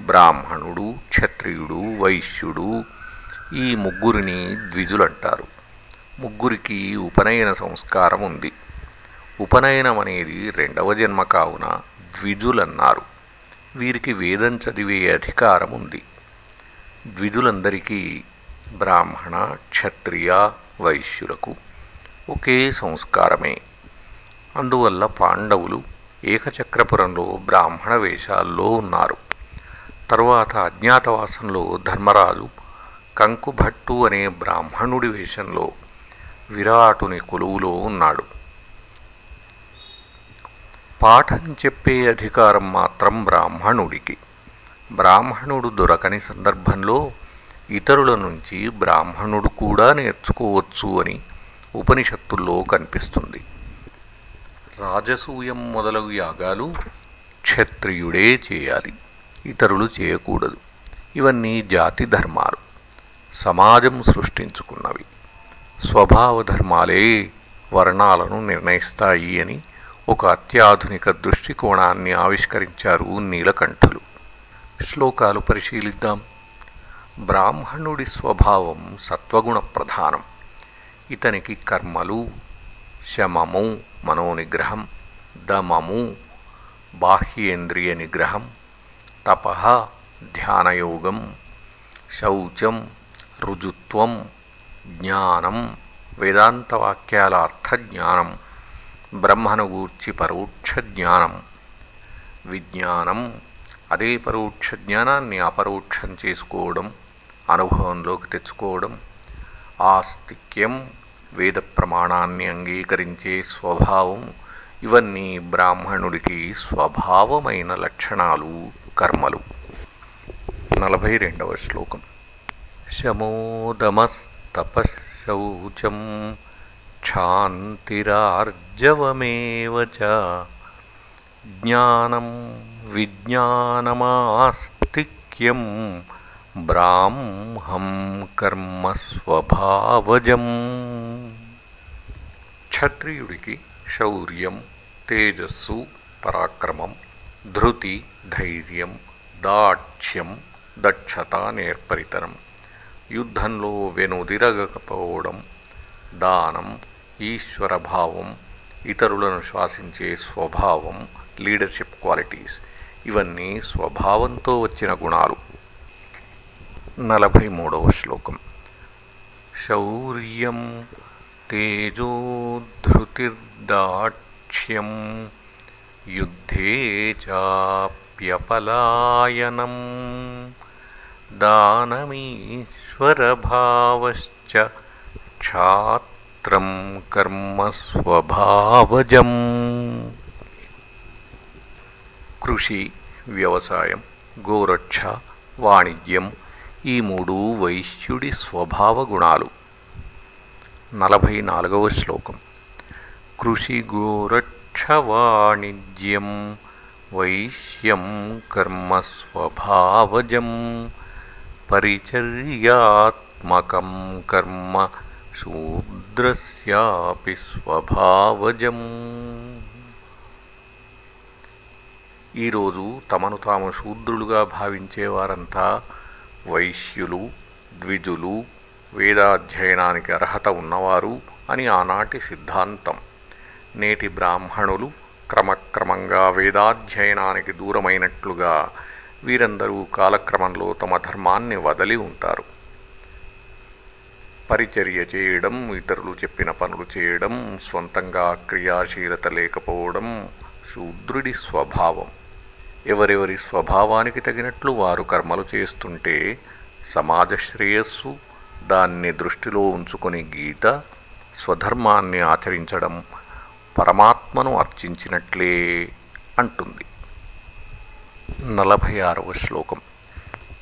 బ్రాహ్మణుడు క్షత్రియుడు వైశ్యుడు ఈ ముగ్గురిని ద్విజులంటారు. ముగ్గురికి ఉపనయన సంస్కారం ఉంది. ఉపనయనం అనేది రెండవ జన్మ కావున ద్విజులన్నారు. వీరికి వేదం చదివే అధికారం ఉంది. ద్విజులందరికీ బ్రాహ్మణ క్షత్రియ వైశ్యులకు ఒకే సంస్కారమే. అందువల్ల పాండవులు ఏకచక్రపురంలో బ్రాహ్మణ వేషాల్లో ఉన్నారు. తరువాత అజ్ఞాతవాసంలో ధర్మరాజు కంకుభట్టు అనే బ్రాహ్మణుడి వేషంలో విరాటుని కొలువులో ఉన్నాడు. పాఠం చెప్పే అధికారం మాత్రం బ్రాహ్మణుడికి. బ్రాహ్మణుడు దొరకని సందర్భంలో ఇతరుల నుంచి బ్రాహ్మణుడు కూడా నేర్చుకోవచ్చు అని ఉపనిషత్తుల్లో కనిపిస్తుంది. రాజసూయం మొదలగు యాగాలు క్షత్రియుడే చేయాలి ఇతరులు చేయకూడదు. ఇవన్నీ జాతి ధర్మాలు. సమాజం సృష్టించుకున్నవి. స్వభావ ధర్మాలే వర్ణాలను నిర్ణయిస్తాయి అని ఒక అత్యాధునిక దృష్టికోణాన్ని ఆవిష్కరించారు నీలకంఠులు. శ్లోకాలు పరిశీలిద్దాం. బ్రాహ్మణుడి స్వభావం సత్వగుణ ప్రధానం ఇతనికి కర్మలు శమము మనోనిగ్రహం దమము బాహ్యేంద్రియ నిగ్రహం తప ధ్యానయోగం శౌచం రుజుత్వం జ్ఞానం వేదాంతవాక్యాల అర్థజ్ఞానం బ్రహ్మను గూర్చి పరోక్ష జ్ఞానం విజ్ఞానం అదే పరోక్ష జ్ఞానాన్ని అపరోక్షం చేసుకోవడం అనుభవంలోకి తెచ్చుకోవడం ఆస్తిక్యం వేద ప్రమాణాన్ని అంగీకరించే స్వభావం ఇవన్నీ బ్రాహ్మణుడికి స్వభావమైన లక్షణాలు కర్మలు. నలభై రెండవ శ్లోకం. శమోదమస్తపశౌచం క్షాంతిరార్జవమేవ జ్ఞానం విజ్ఞానమాస్తిక్యం బ్రాహ్మం కర్మ స్వభావజం. క్షత్రియుడికి శౌర్యం తేజస్సు పరాక్రమం ధృతి ధైర్యం దాక్ష్యం దక్షత నేర్పరితనం. యుద్ధంలో వెనుదిరగకపోవడం దానం ఈశ్వరభావం ఇతరులను శ్వాసించే స్వభావం లీడర్షిప్ క్వాలిటీస్ ఇవన్నీ స్వభావంతో వచ్చిన గుణాలు. నలభై మూడవ శ్లోకం శౌర్యం తేజోధృతిర్దాక్ష్యం యుద్ధే చాప్యపలాయనం దానమీశ్వరభావశ్చ క్షాత్రం కర్మ స్వభావజం కృషి వ్యవసాయం గోరక్ష వాణిజ్యం ఈ మూడు వైశ్యుడి స్వభావ గుణాలు. నలభై నాలుగవ శ్లోకం. కృషి గోరక్ష వాణిజ్యం వైశ్యం కర్మ స్వభావజం పరిచర్యాత్మకం కర్మ శూద్రస్యాపి స్వభావజం. ఈరోజు తమను తాము శూద్రులుగా భావించేవారంతా వైశ్యులు ద్విజులు వేదాధ్యయనానికి అర్హత ఉన్నవారు అని ఆనాటి సిద్ధాంతం. నేటి బ్రాహ్మణులు క్రమక్రమంగా వేదాధ్యయనానికి దూరమైనట్లుగా వీరందరూ కాలక్రమంలో తమ ధర్మాన్ని వదలి ఉంటారు. పరిచర్య చేయడం ఇతరులు చెప్పిన పనులు చేయడం స్వంతంగా క్రియాశీలత లేకపోవడం శూద్రుడి స్వభావం. ఎవరెవరి స్వభావానికి తగినట్లు వారు కర్మలు చేస్తుంటే సమాజ శ్రేయస్సు దాన్ని దృష్టిలో ఉంచుకొని గీత స్వధర్మాన్ని ఆచరించడం పరమాత్మను అర్చించినట్లే అంటుంది. నలభై ఆరవ శ్లోకం.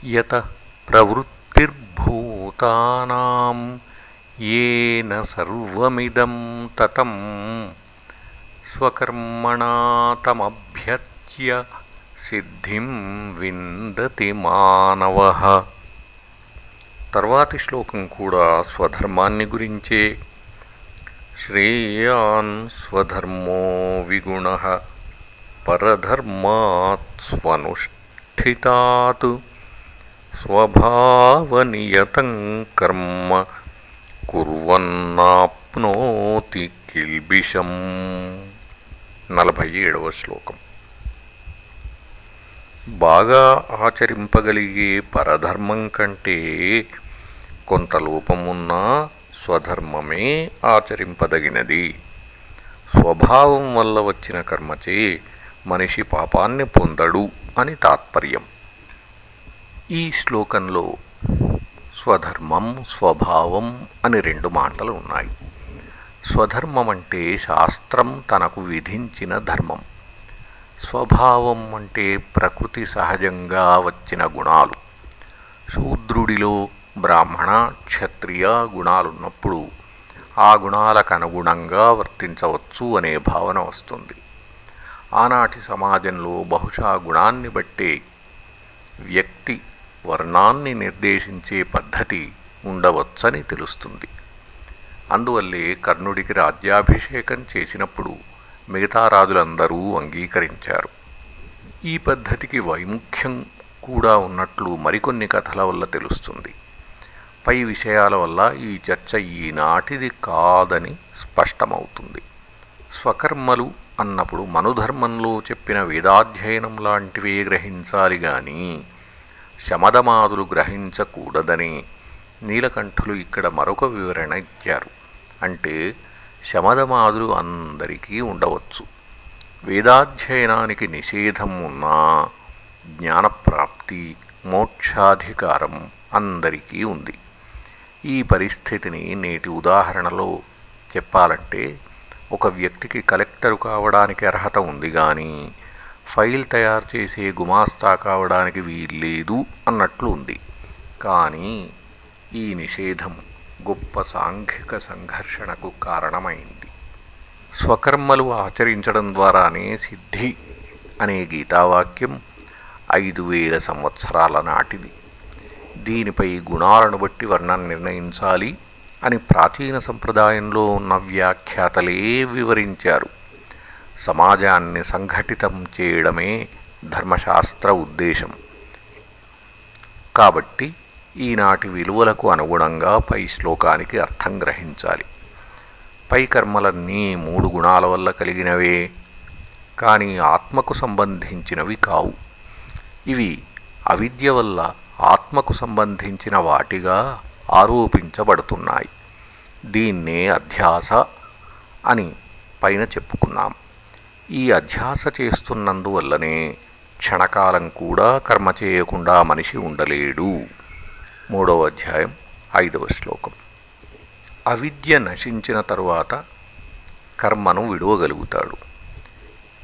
యత ప్రవృత్తిర్భూతానాం ఏన సర్వమిదం తతం స్వకర్మణా సిద్ధిం విందతి మానవ. తర్వాతి శ్లోకం కూడా స్వధర్మాన్ని గురించే. శ్రేయాన్ స్వధర్మో విగుణ. పరధర్మాత్ స్వనుష్ఠితాత్. స్వభావనియతం కర్మ. కుర్వన్నాప్నోతి కిల్బిషం. నలభై ఏడవ శ్లోకం. బాగా ఆచరింపగలిగే పరధర్మం కంటే కొంత లోపమున్నా స్వధర్మమే ఆచరింపదగినది. స్వభావం వల్ల వచ్చిన కర్మచే మనిషి పాపాన్ని పొందడు అని తాత్పర్యం. ఈ శ్లోకంలో స్వధర్మం స్వభావం అని రెండు మాటలు ఉన్నాయి. స్వధర్మం అంటే శాస్త్రం తనకు విధించిన ధర్మం. స్వభావం అంటే ప్రకృతి సహజంగా వచ్చిన గుణాలు. శూద్రుడిలో బ్రాహ్మణ క్షత్రియ గుణాలున్నప్పుడు ఆ గుణాలకు అనుగుణంగా వర్తించవచ్చు అనే భావన వస్తుంది. ఆనాటి సమాజంలో బహుశా గుణాన్ని బట్టే వ్యక్తి వర్ణాన్ని నిర్దేశించే పద్ధతి ఉండవచ్చని తెలుస్తుంది. అందువల్లే కర్ణుడికి రాజ్యాభిషేకం చేసినప్పుడు మిగతా రాజులందరూ అంగీకరించారు. ఈ పద్ధతికి వైముఖ్యం కూడా ఉన్నట్లు మరికొన్ని కథల వల్ల తెలుస్తుంది. పై విషయాల వల్ల ఈ చర్చ ఈనాటిది కాదని స్పష్టమవుతుంది. స్వకర్మలు అన్నప్పుడు మనుధర్మంలో చెప్పిన వేదాధ్యయనం లాంటివే గ్రహించాలి గాని శమదమాదులు గ్రహించకూడదని నీలకంఠులు ఇక్కడ మరొక వివరణ ఇచ్చారు. అంటే శమదమాదులు అందరికీ ఉండవచ్చు. వేదాధ్యయనానికి నిషేధం ఉన్నా జ్ఞానప్రాప్తి మోక్షాధికారం అందరికీ ఉంది. ఈ పరిస్థితిని నేటి ఉదాహరణలో చెప్పాలంటే ఒక వ్యక్తికి కలెక్టరు కావడానికి అర్హత ఉంది కానీ ఫైల్ తయారు చేసే గుమాస్తా కావడానికి వీల్లేదు అన్నట్లు ఉంది. కానీ ఈ నిషేధం గొప్ప సాంఘిక సంఘర్షణకు కారణమైంది. స్వకర్మలు ఆచరించడం ద్వారానే సిద్ధి అనే గీతావాక్యం ఐదు వేల సంవత్సరాల నాటిది. దీనిపై గుణాలను బట్టి వర్ణం నిర్ణయించాలి అని ప్రాచీన సంప్రదాయంలో ఉన్న వ్యాఖ్యాతలే వివరించారు. సమాజాన్ని సంఘటితం చేయడమే ధర్మశాస్త్ర ఉద్దేశం. కాబట్టి ఈనాటి విలువలకు అనుగుణంగా పై శ్లోకానికి అర్థం గ్రహించాలి. పై కర్మలన్నీ మూడు గుణాల వల్ల కలిగినవే కానీ ఆత్మకు సంబంధించినవి కావు. ఇవి అవిద్య వల్ల ఆత్మకు సంబంధించిన వాటిగా ఆరోపించబడుతున్నాయి. దీన్నే అధ్యాస అని పైన చెప్పుకున్నాం. ఈ అధ్యాస చేస్తున్నందువల్లనే క్షణకాలం కూడా కర్మ చేయకుండా మనిషి ఉండలేడు. మూడవ అధ్యాయం ఐదవ శ్లోకం. అవిద్య నశించిన తరువాత కర్మను విడవగలుగుతాడు.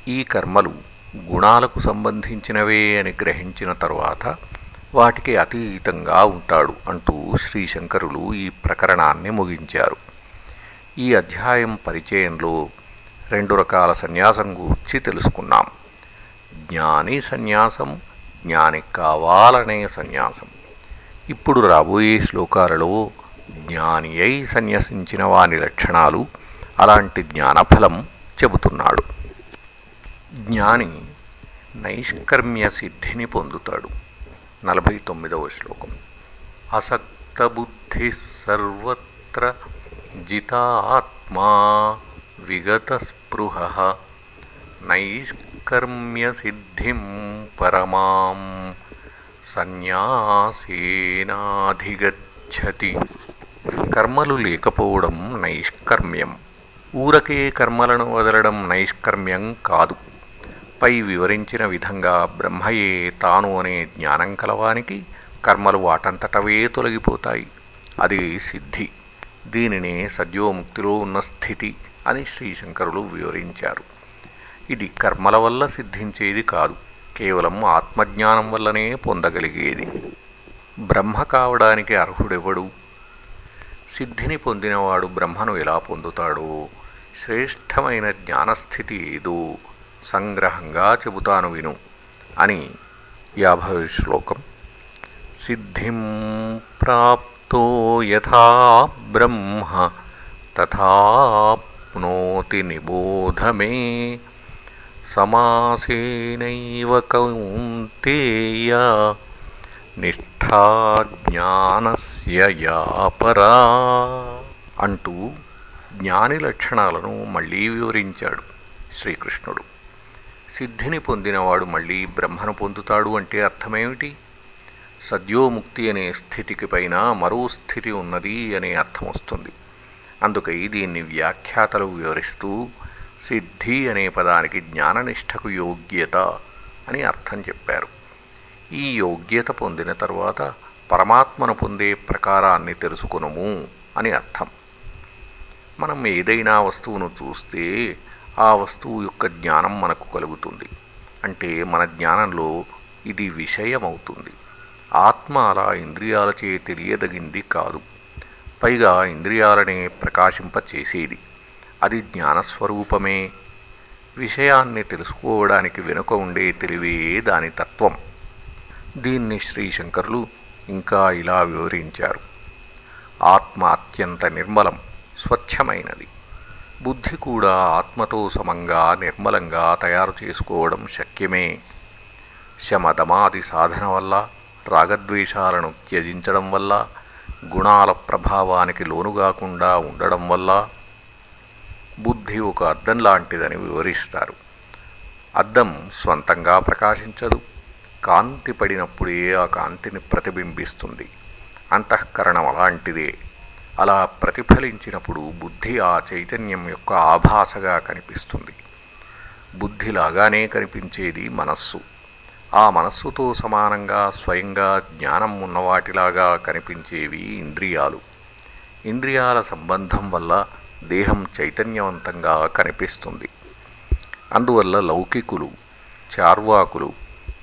ఈ కర్మలు గుణాలకు సంబంధించినవే అని గ్రహించిన తరువాత వాటికి అతీతంగా ఉంటాడు అంటూ శ్రీశంకరులు ఈ ప్రకరణాన్ని ముగించారు. ఈ అధ్యాయం పరిచయంలో రెండు రకాల సన్యాసం గూర్చి తెలుసుకున్నాం. జ్ఞాని సన్యాసం జ్ఞాని కావాలనే సన్యాసం. ఇప్పుడు రాబోయే శ్లోకాలలో జ్ఞాని అయి సన్యసించిన వాని లక్షణాలు అలాంటి జ్ఞానఫలం చెబుతున్నాడు. జ్ఞాని నైష్కర్మ్య సిద్ధిని పొందుతాడు. నలభై తొమ్మిదవ శ్లోకం అసక్తబుద్ధి సర్వత్ర జితాత్మా విగతస్పృహ నైష్కర్మ్య సిద్ధిం పరమాం సన్యాసేనాధిగచ్చతి. కర్మలు లేకపోవడం నైష్కర్మ్యం. ఊరకే కర్మలను వదలడం నైష్కర్మ్యం కాదు. పై వివరించిన విధంగా బ్రహ్మయే తాను అనే జ్ఞానం కలవానికి కర్మలు వాటంతటవే తొలగిపోతాయి. అది సిద్ధి. దీనినే సద్యోముక్తిలో ఉన్న స్థితి అని శ్రీశంకరులు వివరించారు. ఇది కర్మల వల్ల సిద్ధించేది కాదు. కేవలం ఆత్మజ్ఞానం వల్లనే పొందగలిగేది. బ్రహ్మ కావడానికి అర్హుడెవడు? సిద్ధిని పొందినవాడు బ్రహ్మను ఎలా పొందుతాడో? శ్రేష్టమైన జ్ఞానస్థితి ఏదో? సంగ్రహంగా చెబుతాను విను అని యాభై శ్లోకం. సిద్ధిం ప్రాప్తో యథా బ్రహ్మ తథాప్నోతి నిబోధ మే సమాసేనైవ కౌంతేయ నిష్ఠా జ్ఞానస్య పరా అంటూ జ్ఞాని లక్షణాలను మళ్ళీ వివరించాడు శ్రీకృష్ణుడు. సిద్ధిని పొందినవాడు మళ్ళీ బ్రహ్మను పొందుతాడు అంటే అర్థమేమిటి? సద్యోముక్తి అనే స్థితికి పైన మరో స్థితి ఉన్నది అనే అర్థం వస్తుంది అందుకై దీన్ని వ్యాఖ్యాతలు వివరిస్తూ సిద్ధి అనే పదానికి జ్ఞాననిష్టకు యోగ్యత అని అర్థం చెప్పారు. ఈ యోగ్యత పొందిన తరువాత పరమాత్మను పొందే ప్రకారాన్ని తెలుసుకునము అని అర్థం. మనం ఏదైనా వస్తువును చూస్తే ఆ వస్తువు యొక్క జ్ఞానం మనకు కలుగుతుంది. అంటే మన జ్ఞానంలో ఇది విషయమవుతుంది. ఆత్మ అలా ఇంద్రియాలచే తెలియదగింది కాదు. పైగా ఇంద్రియాలనే ప్రకాశింపచేసేది. అది జ్ఞానస్వరూపమే. విషయాన్ని తెలుసుకోవడానికి వెనుక ఉండే తెలివే దాని తత్వం. దీన్ని శ్రీశంకరులు ఇంకా ఇలా వివరించారు. ఆత్మ అత్యంత నిర్మలం స్వచ్ఛమైనది. బుద్ధి కూడా ఆత్మతో సమంగా నిర్మలంగా తయారు చేసుకోవడం శక్యమే. శమదమాది సాధన వల్ల రాగద్వేషాలను త్యజించడం వల్ల గుణాల ప్రభావానికి లోనుగాకుండా ఉండడం వల్ల బుద్ధి ఒక అద్దం లాంటిదని వివరిస్తారు. అద్దం స్వంతంగా ప్రకాశించదు. కాంతి పడినప్పుడే ఆ కాంతిని ప్రతిబింబిస్తుంది. అంతఃకరణం అలాంటిదే. అలా ప్రతిఫలించినప్పుడు బుద్ధి ఆ చైతన్యం యొక్క ఆభాసగా కనిపిస్తుంది. బుద్ధిలాగానే కనిపించేది మనస్సు. ఆ మనస్సుతో సమానంగా స్వయంగా జ్ఞానం ఉన్నవాటిలాగా కనిపించేవి ఇంద్రియాలు. ఇంద్రియాల సంబంధం వల్ల దేహం చైతన్యవంతంగా కనిపిస్తుంది. అందువల్ల లౌకికులు చార్వాకులు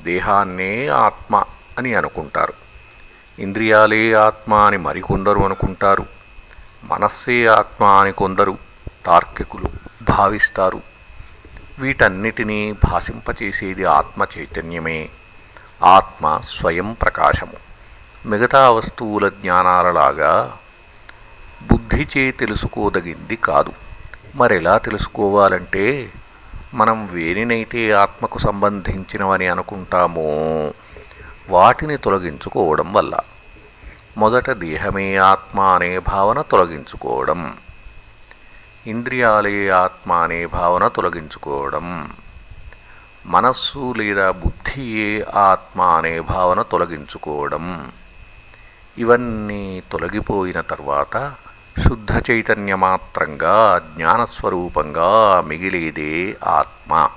దేహాన్నే ఆత్మ అని అనుకుంటారు. ఇంద్రియాలే ఆత్మ అని మరికొందరు అనుకుంటారు. మనస్సే ఆత్మ అని కొందరు తార్కికులు భావిస్తారు. వీటన్నిటినీ భాషింపచేసేది ఆత్మ చైతన్యమే. ఆత్మ స్వయం ప్రకాశము. మిగతా వస్తువుల జ్ఞానాలలాగా బుద్ధిచే తెలుసుకోదగింది కాదు. మరెలా తెలుసుకోవాలంటే మనం వేనినైతే ఆత్మకు సంబంధించినవని అనుకుంటామో వాటిని తొలగించుకోవడం వల్ల. మొదట దేహమే ఆత్మ అనే భావన తొలగించుకోవడం. ఇంద్రియాలే ఆత్మ అనే భావన తొలగించుకోవడం. మనస్సు లేదా బుద్ధియే ఆత్మ అనే భావన తొలగించుకోవడం. ఇవన్నీ తొలగిపోయిన తర్వాత శుద్ధ చైతన్యమాత్రంగా జ్ఞానస్వరూపంగా మిగిలేదే ఆత్మ.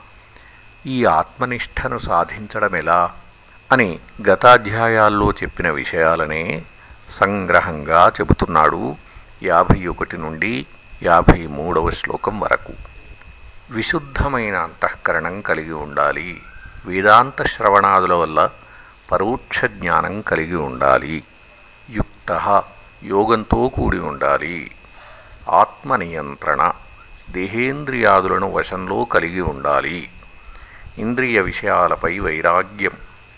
ఈ ఆత్మనిష్టను సాధించడమెలా? అని గతాధ్యాయాల్లో చెప్పిన విషయాలనే సంగ్రహంగా చెబుతున్నాడు యాభై ఒకటి నుండి యాభై మూడవ శ్లోకం వరకు. విశుద్ధమైన అంతఃకరణం కలిగి ఉండాలి. వేదాంత శ్రవణాదుల వల్ల పరోక్ష జ్ఞానం కలిగి ఉండాలి. యుక్త యోగంతో కూడి ఉండాలి. ఆత్మనియంత్రణ దేహేంద్రియాదులను వశంలో కలిగి ఉండాలి. ఇంద్రియ విషయాలపై వైరాగ్యం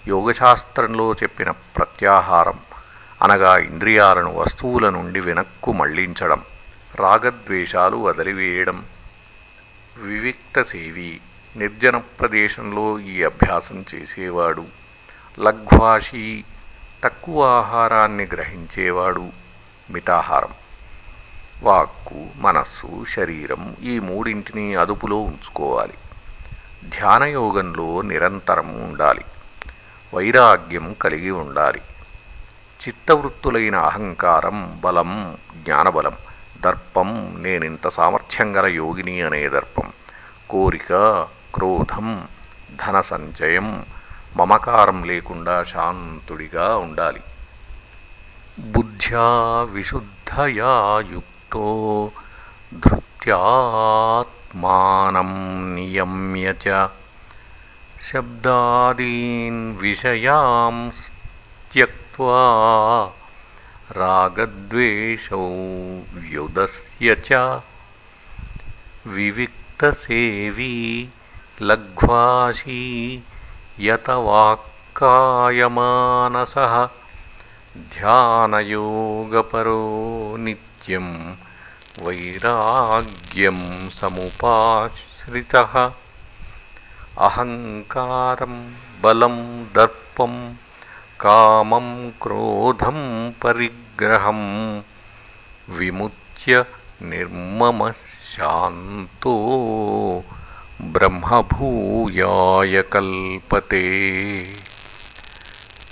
యోగశాస్త్రంలో చెప్పిన ప్రత్యాహారం అనగా ఇంద్రియాలను వస్తువుల నుండి వెనక్కు మళ్ళించడం రాగద్వేషాలు వదిలివేయడం వివిక్త సేవి నిర్జన ప్రదేశంలో ఈ అభ్యాసం చేసేవాడు లఘ్వాషి తక్కువ ఆహారాన్ని గ్రహించేవాడు మితాహారం. వాక్కు మనస్సు శరీరం ఈ మూడింటిని అదుపులో ఉంచుకోవాలి. ధ్యానయోగంలో నిరంతరం ఉండాలి. వైరాగ్యం కలిగి ఉండాలి. చిత్తవృత్తులైన అహంకారం బలం జ్ఞానబలం దర్పం నేనింత సామర్థ్యం గల యోగిని అనే దర్పం. కోరిక క్రోధం ధన సంచయం మమకారం లేకుండా శాంతుడిగా ఉండాలి. बुद्ध्या विशुद्धया युक्तो धृत्यात्मानं नियम्य च शब्दादीन्विषयां त्यक्त्वा रागद्वेषौ व्युदस्य च विविक्तसेवी लघ्वासी यतवाक्कायमानसः ध्यानयोगपरो नित्यं वैराग्यं समुपाश्रितः। अहङ्कारं बलं दर्पं कामं क्रोधं परिग्रहं विमुच्य निर्ममः शान्तो ब्रह्मभूयाय कल्पते।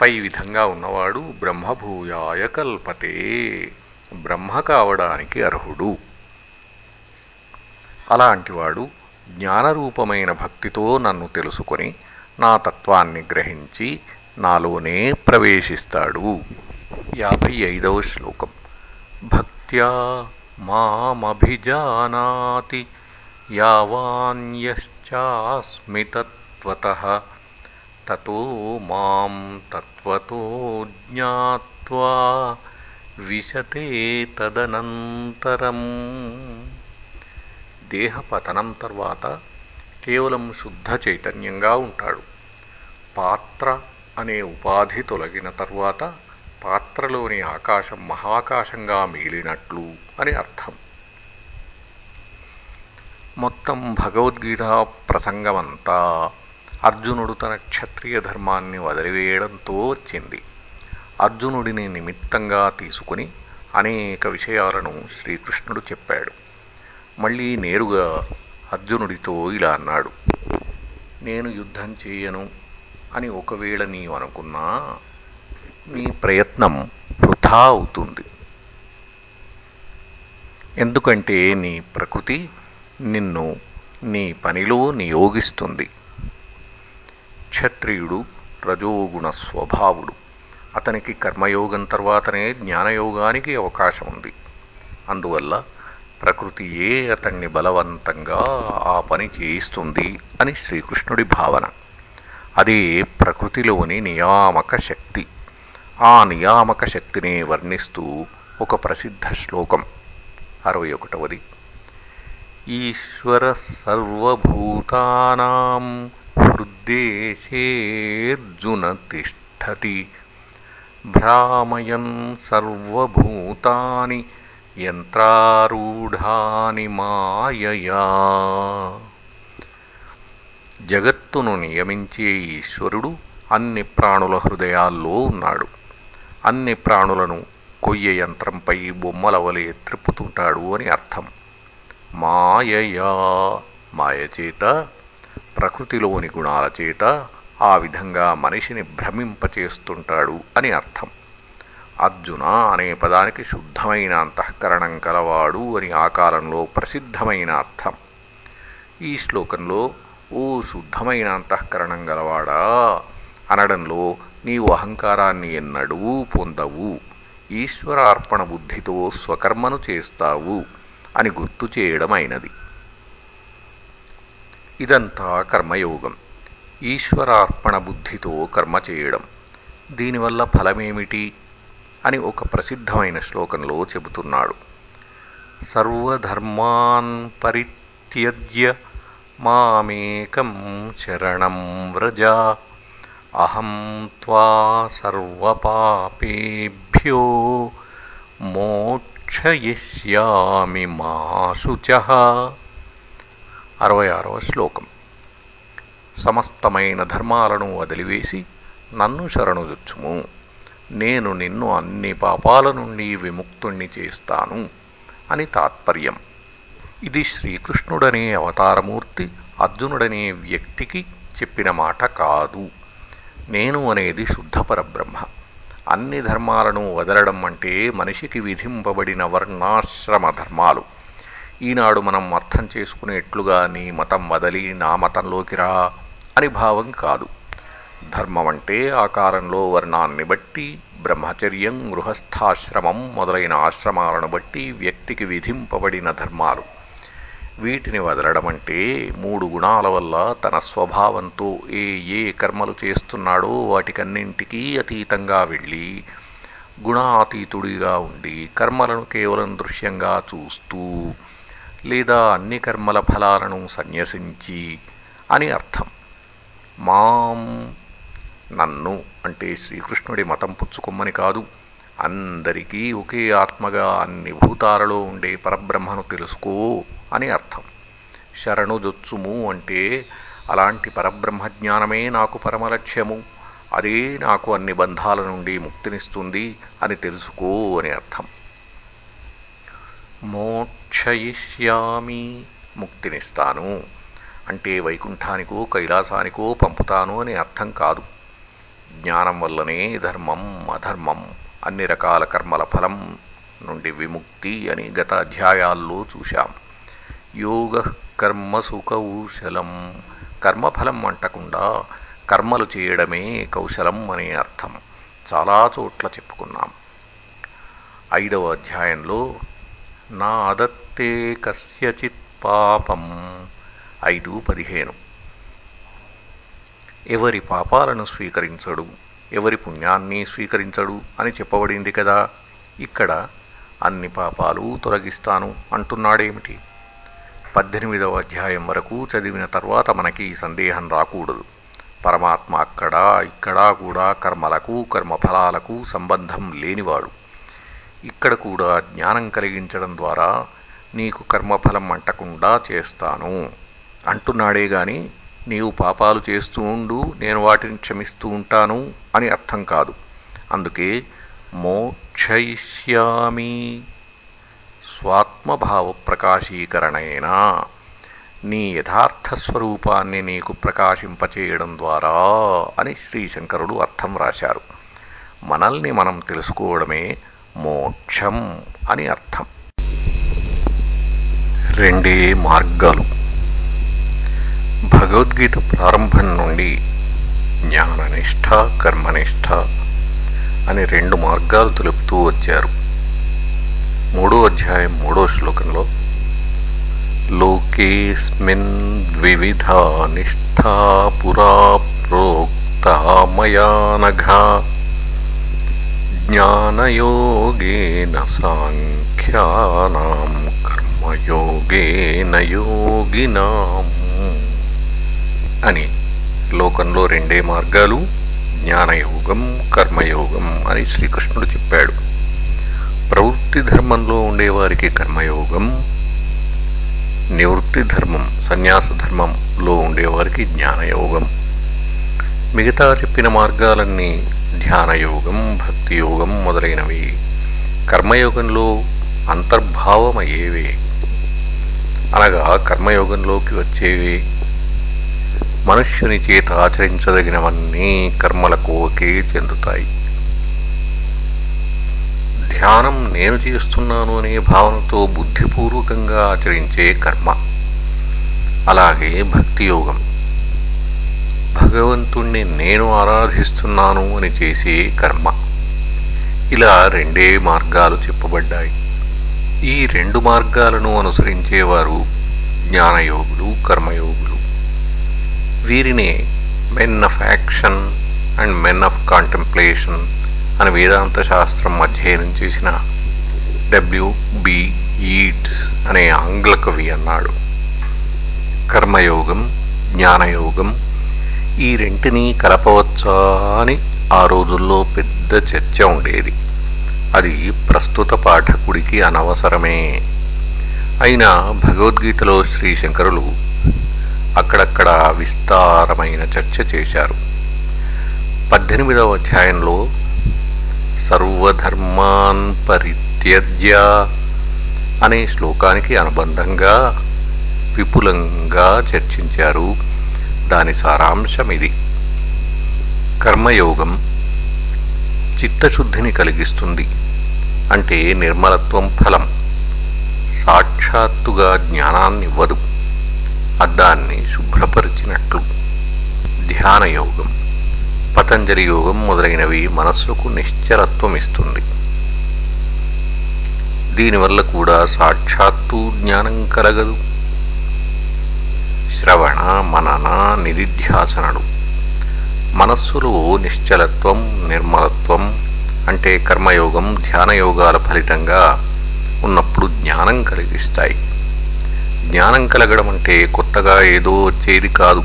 పై విధంగా ఉన్నవాడు బ్రహ్మభూయాయ కల్పతే బ్రహ్మ కావడానికి అర్హుడు. అలాంటివాడు జ్ఞానరూపమైన భక్తితో నన్ను తెలుసుకొని నా తత్వాన్ని గ్రహించి నాలోనే ప్రవేశిస్తాడు. యాభై ఐదవ శ్లోకం. భక్త్యా మామభిజానాతి యావాన్యశ్చాస్మితత్వత. తతో మాం తత్వతో జ్ఞాత్వా విశతే తదనంతరం. దేహపతనం తర్వాత కేవలం శుద్ధ చైతన్యంగా ఉంటాడు. పాత్ర అనే ఉపాధి తొలగిన తర్వాత పాత్రలోని ఆకాశం మహాకాశంగా మిగిలినట్లు అని అర్థం. మొత్తం భగవద్గీత ప్రసంగమంతా అర్జునుడు తన క్షత్రియ ధర్మాన్ని వదిలివేయడంతో వచ్చింది అర్జునుడిని నిమిత్తంగా తీసుకుని అనేక విషయాలను శ్రీకృష్ణుడు చెప్పాడు. మళ్ళీ నేరుగా అర్జునుడితో ఇలా అన్నాడు. నేను యుద్ధం చేయను అని ఒకవేళ నీవు అనుకున్నా నీ ప్రయత్నం వృధా అవుతుంది. ఎందుకంటే నీ ప్రకృతి నిన్ను నీ పనిలో నియోగిస్తుంది. క్షత్రియుడు రజోగుణ స్వభావుడు. అతనికి కర్మయోగం తర్వాతనే జ్ఞానయోగానికి అవకాశం ఉంది. అందువల్ల ప్రకృతియే అతన్ని బలవంతంగా ఆ పని చేయిస్తుంది అని శ్రీకృష్ణుడి భావన. అదే ప్రకృతిలోని నియామక శక్తి. ఆ నియామక శక్తిని వర్ణిస్తూ ఒక ప్రసిద్ధ శ్లోకం. అరవై ఒకటవది. ఈశ్వర సర్వభూతానాం హృద్దేశేర్జున తిష్టతి భ్రామయన్ సర్వభూతాని యంత్రారూఢాని మాయయా జగత్తును నియమించే ఈశ్వరుడు అన్ని ప్రాణుల హృదయాల్లో ఉన్నాడు. అన్ని ప్రాణులను కొయ్య యంత్రంపై బొమ్మల వలె త్రిప్పుతుంటాడు అని అర్థం. మాయయా మాయచేత ప్రకృతిలోని గుణాల చేత ఆ విధంగా మనిషిని భ్రమింపచేస్తుంటాడు అని అర్థం. అర్జున అనే పదానికి శుద్ధమైన అంతఃకరణం కలవాడు అని ఆ కాలంలో ప్రసిద్ధమైన అర్థం. ఈ శ్లోకంలో ఓ శుద్ధమైన అంతఃకరణం గలవాడా? అనడంలో నీవు అహంకారాన్ని ఎన్నడూ పొందవు. ఈశ్వరార్పణ బుద్ధితో స్వకర్మను చేస్తావు అని గుర్తు చేయడమైనది. ఇదంతా కర్మయోగం. ఈశ్వరార్పణ బుద్ధితో కర్మ చేయడం. దీనివల్ల ఫలమేమిటి? అని ఒక ప్రసిద్ధమైన శ్లోకంలో చెబుతున్నాడు. సర్వధర్మాన్ పరిత్యజ్య మామేకం శరణం వ్రజ అహం త్వా సర్వపాపేభ్యో మోక్షయిష్యామి మాశుచ. అరవై ఆరవ శ్లోకం. సమస్తమైన ధర్మాలను వదిలివేసి నన్ను శరణుదుచ్చుము. నేను నిన్ను అన్ని పాపాల నుండి విముక్తుణ్ణి చేస్తాను అని తాత్పర్యం. ఇది శ్రీకృష్ణుడనే అవతారమూర్తి అర్జునుడనే వ్యక్తికి చెప్పిన మాట కాదు. నేను అనేది శుద్ధ పరబ్రహ్మ. అన్ని ధర్మాలను వదలడం అంటే మనిషికి విధింపబడిన వర్ణాశ్రమ ధర్మాలు ఈనాడు మనం అర్థం చేసుకునేట్లుగా నీ మతం వదలి నా మతంలోకి రా అని భావం కాదు. ధర్మం అంటే ఆకారంలో వర్ణాన్ని బట్టి బ్రహ్మచర్యం గృహస్థాశ్రమం మొదలైన ఆశ్రమాలను బట్టి వ్యక్తికి విధింపబడిన ధర్మాలు. వీటిని వదలడం అంటే మూడు గుణాల వల్ల తన స్వభావంతో ఏ ఏ కర్మలు చేస్తున్నాడో వాటికన్నింటికీ అతీతంగా వెళ్ళి గుణాతీతుడిగా ఉండి కర్మలను కేవలం దృశ్యంగా చూస్తూ లేదా అన్ని కర్మల ఫలాలను సన్యసించి అని అర్థం. మాం నన్ను అంటే శ్రీకృష్ణుడి మతం పుచ్చుకొమ్మని కాదు. అందరికీ ఒకే ఆత్మగా అన్ని భూతాలలో ఉండే పరబ్రహ్మను తెలుసుకో అని అర్థం. శరణుజొచ్చుము అంటే అలాంటి పరబ్రహ్మ జ్ఞానమే నాకు పరమలక్ష్యము. అదే నాకు అన్ని బంధాల నుండి ముక్తినిస్తుంది అని తెలుసుకో అని అర్థం. మోక్షయిష్యామి ముక్తినిస్తాను. అంటే వైకుంఠానికో కైలాసానికో పంపుతాను అని అర్థం కాదు. జ్ఞానం వల్లనే ధర్మం అధర్మం. అన్ని రకాల కర్మల ఫలం నుండి విముక్తి అని గత అధ్యాయాల్లో చూశాం. యోగ కర్మసు కౌశలం కర్మఫలం అంటకుండా కర్మలు చేయడమే కౌశలం అనే అర్థం. చాలా చోట్ల చెప్పుకున్నాం. ఐదవ అధ్యాయంలో నాదత్తే కస్యచిత్ పాపం. ఐదు పదిహేను. ఎవరి పాపాలను స్వీకరించడు ఎవరి పుణ్యాన్ని స్వీకరించడు అని చెప్పబడింది కదా ఇక్కడ అన్ని పాపాలు తొలగిస్తాను అంటున్నాడేమిటి? పద్దెనిమిదవ అధ్యాయం వరకు చదివిన తర్వాత మనకి ఈ సందేహం రాకూడదు. పరమాత్మ అక్కడ ఇక్కడ కూడా కర్మలకు కర్మఫలాలకు సంబంధం లేనివాడు. ఇక్కడ కూడా జ్ఞానం కలిగించడం ద్వారా నీకు కర్మఫలం అంటకుండా చేస్తాను. అంటున్నాడే గాని నీవు పాపాలు చేస్తూ ఉండు నేను వాటిని క్షమిస్తూ ఉంటాను అని అర్థం కాదు. అందుకే మోక్షయిష్యామి స్వాత్మభావ ప్రకాశీకరణైనా నీ యథార్థ స్వరూపాన్ని నీకు ప్రకాశింపచేయడం ద్వారా అని శ్రీశంకరుడు అర్థం రాశారు. మనల్ని మనం తెలుసుకోవడమే మోక్షం అని అర్థం. రెండే మార్గాలు. భగవద్గీత ప్రారంభం నుండి జ్ఞాననిష్ట కర్మనిష్ట అని రెండు మార్గాలు తెలుపుతూ వచ్చారు. మూడో అధ్యాయం మూడో శ్లోకంలో లోకేస్మిన్ వివిధ నిష్ఠా పురా ప్రోక్త మయా నఘా జ్ఞానయోగేన సాంఖ్యానాం కర్మయోగేన యోగినాం అని లోకంలో రెండే మార్గాలు జ్ఞానయోగం కర్మయోగం అని శ్రీకృష్ణుడు చెప్పాడు. ప్రవృత్తి ధర్మంలో ఉండేవారికి కర్మయోగం నివృత్తి ధర్మం సన్యాస ధర్మంలో ఉండేవారికి జ్ఞానయోగం. మిగతా చెప్పిన మార్గాలన్నీ ధ్యానయోగం భక్తి యోగం మొదలైనవి. కర్మయోగంలో అంతర్భావమయ్యేవే. అనగా కర్మయోగంలోకి వచ్చేవి. మనుష్యుని చేత ఆచరించదగినవన్నీ కర్మలకు ఒకే చెందుతాయి. ధ్యానం నేను చేస్తున్నాను అనే భావనతో బుద్ధిపూర్వకంగా ఆచరించే కర్మ. అలాగే భక్తియోగం. భగవంతుణ్ణి నేను ఆరాధిస్తున్నాను అని చేసే కర్మ. ఇలా రెండే మార్గాలు చెప్పబడ్డాయి. ఈ రెండు మార్గాలను అనుసరించేవారు జ్ఞానయోగులు కర్మయోగులు. వీరినే men of action and men of contemplation అని వేదాంత శాస్త్రం అధ్యయనం చేసిన డబ్ల్యూబి ఈట్స్ అనే ఆంగ్ల కవి అన్నాడు. కర్మయోగం జ్ఞానయోగం ఈ రెంటిని కలపవచ్చా అని ఆ రోజుల్లో పెద్ద చర్చ ఉండేది. అది ప్రస్తుత పాఠకుడికి అనవసరమే. అయినా భగవద్గీతలో శ్రీశంకరులు అక్కడక్కడ విస్తారమైన చర్చ చేశారు. పద్దెనిమిదవ అధ్యాయంలో సర్వధర్మాన్ పరిత్యజ్య అనే శ్లోకానికి అనుబంధంగా విపులంగా చర్చించారు. దాని సారాంశం ఇది కర్మయోగం చిత్తశుద్ధిని కలిగిస్తుంది. అంటే నిర్మలత్వం ఫలం. సాక్షాత్తుగా జ్ఞానాన్నివ్వదు. అద్దాన్ని శుభ్రపరిచినట్లు. ధ్యానయోగం. పతంజలి యోగం మొదలైనవి మనస్సుకు నిశ్చలత్వం ఇస్తుంది దీనివల్ల కూడా సాక్షాత్తు జ్ఞానం కలగదు. శ్రవణ మనన నిధిధ్యాసనడు మనస్సులో నిశ్చలత్వం నిర్మలత్వం అంటే కర్మయోగం ధ్యానయోగాల ఫలితంగా ఉన్నప్పుడు జ్ఞానం కలిగిస్తాయి. జ్ఞానం కలగడం అంటే కొత్తగా ఏదో వచ్చేది కాదు.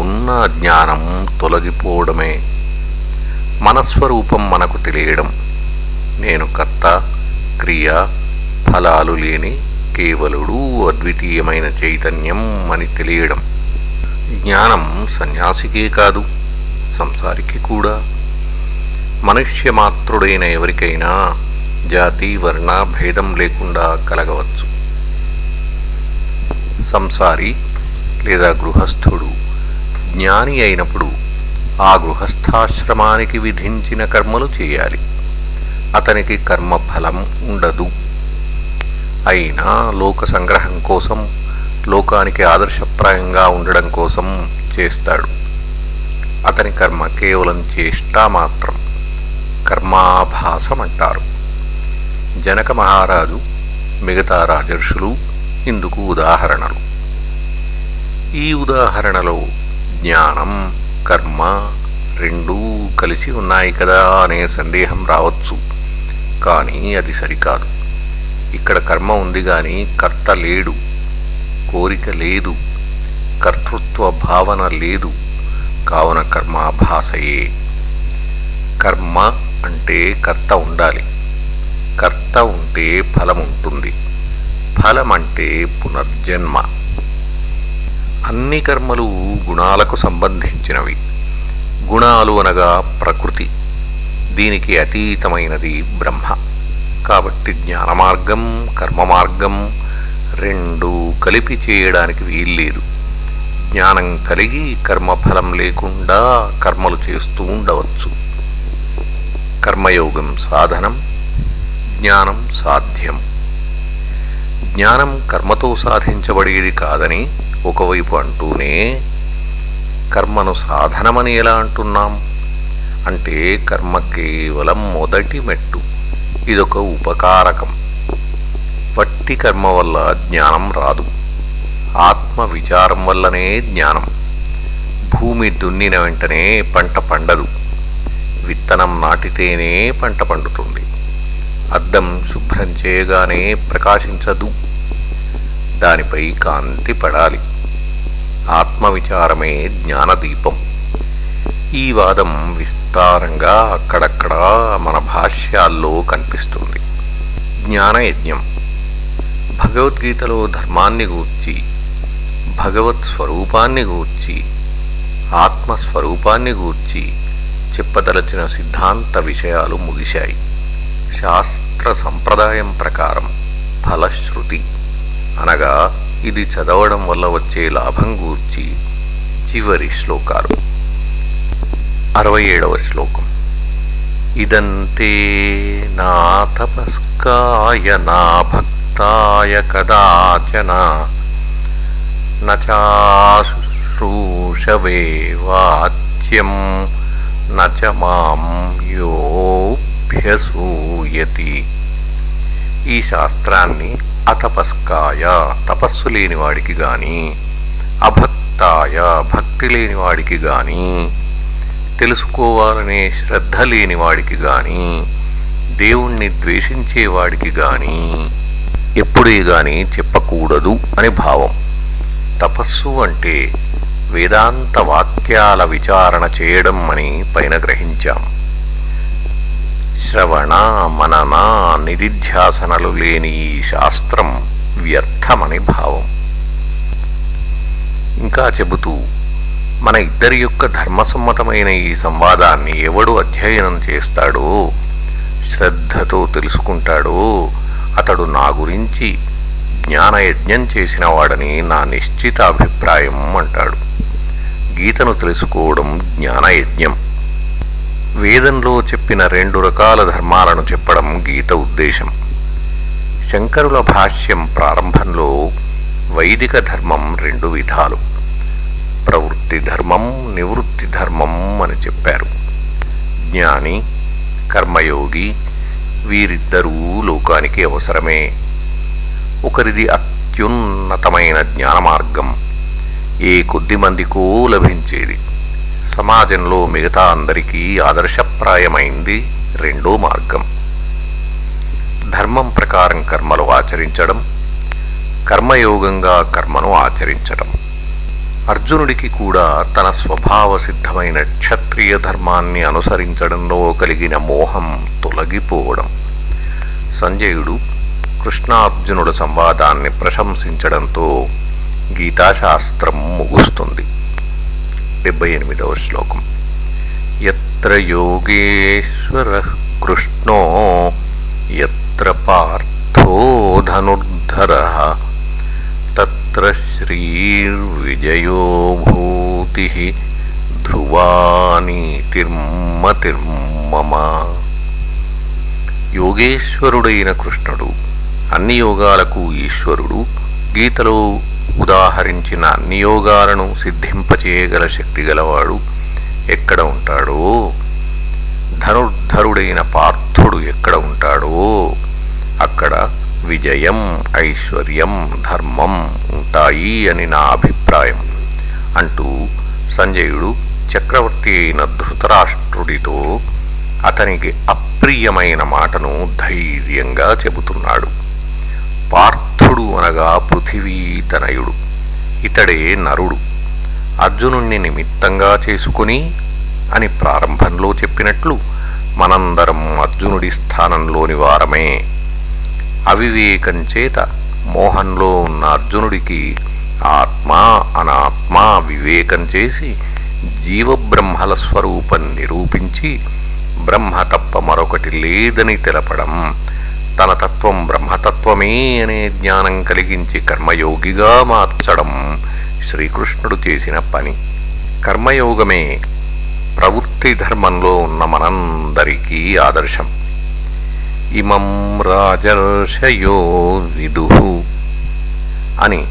ఉన్న జ్ఞానం తొలగిపోవడమే. మనస్వరూపం మనకు తెలియడం. నేను కర్త క్రియ ఫలాలు లేని కేవలుడు అద్వితీయమైన చైతన్యం అని తెలియడం. జ్ఞానం సన్యాసికే కాదు సంసారికి కూడా. మనుష్య మాత్రుడైన ఎవరికైనా జాతి వర్ణ భేదం లేకుండా కలగవచ్చు. సంసారి లేదా గృహస్థుడు జ్ఞాని అయినప్పుడు ఆ గృహస్థాశ్రమానికి విధించిన కర్మలు చేయాలి. అతనికి కర్మఫలం ఉండదు. అయినా లోక సంగ్రహం కోసం లోకానికి ఆదర్శప్రాయంగా ఉండడం కోసం చేస్తాడు. అతని కర్మ కేవలం చేష్ట మాత్రం. కర్మాభాసం అంటారు జనక మహారాజు మిగతా రాజర్షులు ఇందుకు ఉదాహరణలు. ఈ ఉదాహరణలో జ్ఞానం కర్మ రెండూ కలిసి ఉన్నాయి కదా అనే సందేహం రావచ్చు. కానీ అది సరికాదు. ఇక్కడ కర్మ ఉంది గాని కర్త లేడు కోరిక లేదు కర్తృత్వ భావన లేదు కావున కర్మాభాసయే. కర్మ అంటే కర్త ఉండాలి. కర్త ఉంటే ఫలం ఉంటుంది ఫలం అంటే పునర్జన్మ. అన్ని కర్మలు గుణాలకు సంబంధించినవి. గుణాలు అనగా ప్రకృతి. దీనికి అతీతమైనది బ్రహ్మ. కాబట్టి జ్ఞాన మార్గం కర్మ మార్గం రెండు కలిపి చేయడానికి వీల్లేదు. జ్ఞానం కలిగి కర్మఫలం లేకుండా కర్మలు చేస్తూ ఉండవచ్చు. కర్మయోగం సాధనం జ్ఞానం సాధ్యం. జ్ఞానం కర్మతో సాధించబడేది కాదని ఒకవైపు అంటూనే కర్మను సాధనమని ఎలా అంటున్నాం? అంటే కర్మ కేవలం మొదటి మెట్టు. ఇదొక ఉపకారకం. వట్టి కర్మ వల్ల జ్ఞానం రాదు. ఆత్మ విచారం వల్లనే జ్ఞానం. భూమి దున్నిన వెంటనే పంట పండదు. విత్తనం నాటితేనే పంట పండుతుంది. అద్దం శుభ్రం చేయగానే ప్రకాశించదు. దానిపై కాంతి పడాలి. ఆత్మవిచారమే జ్ఞానదీపం. ఈ వాదం విస్తారంగా అక్కడక్కడ మన భాష్యాల్లో కనిపిస్తుంది. జ్ఞానయజ్ఞం. భగవద్గీతలో ధర్మాన్ని గూర్చి భగవత్ స్వరూపాన్ని గూర్చి ఆత్మస్వరూపాన్ని గూర్చి చెప్పదలచిన సిద్ధాంత విషయాలు ముగిశాయి. శాస్త్ర సంప్రదాయం ప్రకారం ఫలశ్రుతి అనగా ఇది చదవడం వల్ల వచ్చే లాభం గూర్చి చివరి శ్లోకాలు. అరవై ఏడవ శ్లోకం. ఇదంతే నా తపస్కాయ నా భక్తాయ కదాచన నాశుశ్రూషవే వాచ్యం నచ మాం యోభ్యసూయతి. ఈ శాస్త్రాన్ని అతపస్కాయ తపస్సు లేనివాడికి గాని అభక్తాయ భక్తి లేనివాడికి గాని తెలుసుకోవాలనే శ్రద్ధ లేనివాడికి గాని దేవుణ్ణి ద్వేషించేవాడికి గాని ఎప్పుడే గాని చెప్పకూడదు అని భావం. తపస్సు అంటే వేదాంత వాక్యాల విచారణ చేయడం అని పైన గ్రహించాం. శ్రవణ మనన నిధిధ్యాసనలు లేని ఈ శాస్త్రం వ్యర్థమని భావం. ఇంకా చెబుతూ మన ఇద్దరి యొక్క ధర్మసమ్మతమైన ఈ సంవాదాన్ని ఎవడు అధ్యయనం చేస్తాడో శ్రద్ధతో తెలుసుకుంటాడో అతడు నా గురించి జ్ఞానయజ్ఞం చేసిన వాడని నా నిశ్చిత అభిప్రాయం అంటాడు. గీతను తెలుసుకోవడం జ్ఞానయజ్ఞం. వేదంలో చెప్పిన రెండు రకాల ధర్మాలను చెప్పడం గీత ఉద్దేశం. శంకరుల భాష్యం ప్రారంభంలో వైదిక ధర్మం రెండు విధాలు. ప్రవృత్తి ధర్మం నివృత్తి ధర్మం అని చెప్పారు. జ్ఞాని కర్మయోగి వీరిద్దరూ లోకానికి అవసరమే. ఒకరిది అత్యున్నతమైన జ్ఞాన మార్గం ఏ కొద్ది మందికో లభించేది. సమాజంలో మిగతా అందరికీ ఆదర్శప్రాయమైంది రెండో మార్గం. ధర్మం ప్రకారం కర్మలు ఆచరించడం కర్మయోగంగా కర్మను ఆచరించడం. అర్జునుడికి కూడా తన స్వభావ సిద్ధమైన క్షత్రియ ధర్మాన్ని అనుసరించడంలో కలిగిన మోహం తొలగిపోవడం. సంజయుడు కృష్ణార్జునుల సంవాదాన్ని ప్రశంసించడంతో గీతాశాస్త్రం ముగుస్తుంది. డెబ్బై ఎనిమిదవ శ్లోకం. ఎత్ర యోగేశ్వర కృష్ణో ఎత్ర పార్థో ధనుర్ధర. తత్ర శ్రీర్విజయో భూతి ధ్రువానీతిర్మతిర్మమ యోగేశ్వరుడైన కృష్ణుడు అన్ని యోగాలకు ఈశ్వరుడు గీతలో ఉదాహరించిన అన్ని యోగాలను సిద్ధింపచేయగల శక్తి గలవాడు ఎక్కడ ఉంటాడో? ధనుర్ధరుడైన పార్థుడు ఎక్కడ ఉంటాడో? అక్కడ విజయం ఐశ్వర్యం ధర్మం ఉంటాయి అని నా అభిప్రాయం అంటూ సంజయుడు చక్రవర్తి అయిన ధృతరాష్ట్రుడితో అతనికి అప్రియమైన మాటను ధైర్యంగా చెబుతున్నాడు. పార్థుడు అనగా పృథివీతనయుడు ఇతడే నరుడు. అర్జునుణ్ణి నిమిత్తంగా చేసుకుని అని ప్రారంభంలో చెప్పినట్లు మనందరం అర్జునుడి స్థానంలోని వారమే. అవివేకం చేత మోహంలో ఉన్న అర్జునుడికి ఆత్మ అనాత్మ వివేకం చేసి జీవబ్రహ్మల స్వరూపం నిరూపించి బ్రహ్మ తప్ప మరొకటి లేదని తెలపడం తన తత్వం బ్రహ్మతత్వమే అనే జ్ఞానం కలిగించి కర్మయోగిగా మార్చడం శ్రీకృష్ణుడు చేసిన పని. కర్మయోగమే ప్రవృత్తి ధర్మంలో ఉన్న మనందరికీ ఆదర్శం. ఇమం రాజర్షయో విదు అని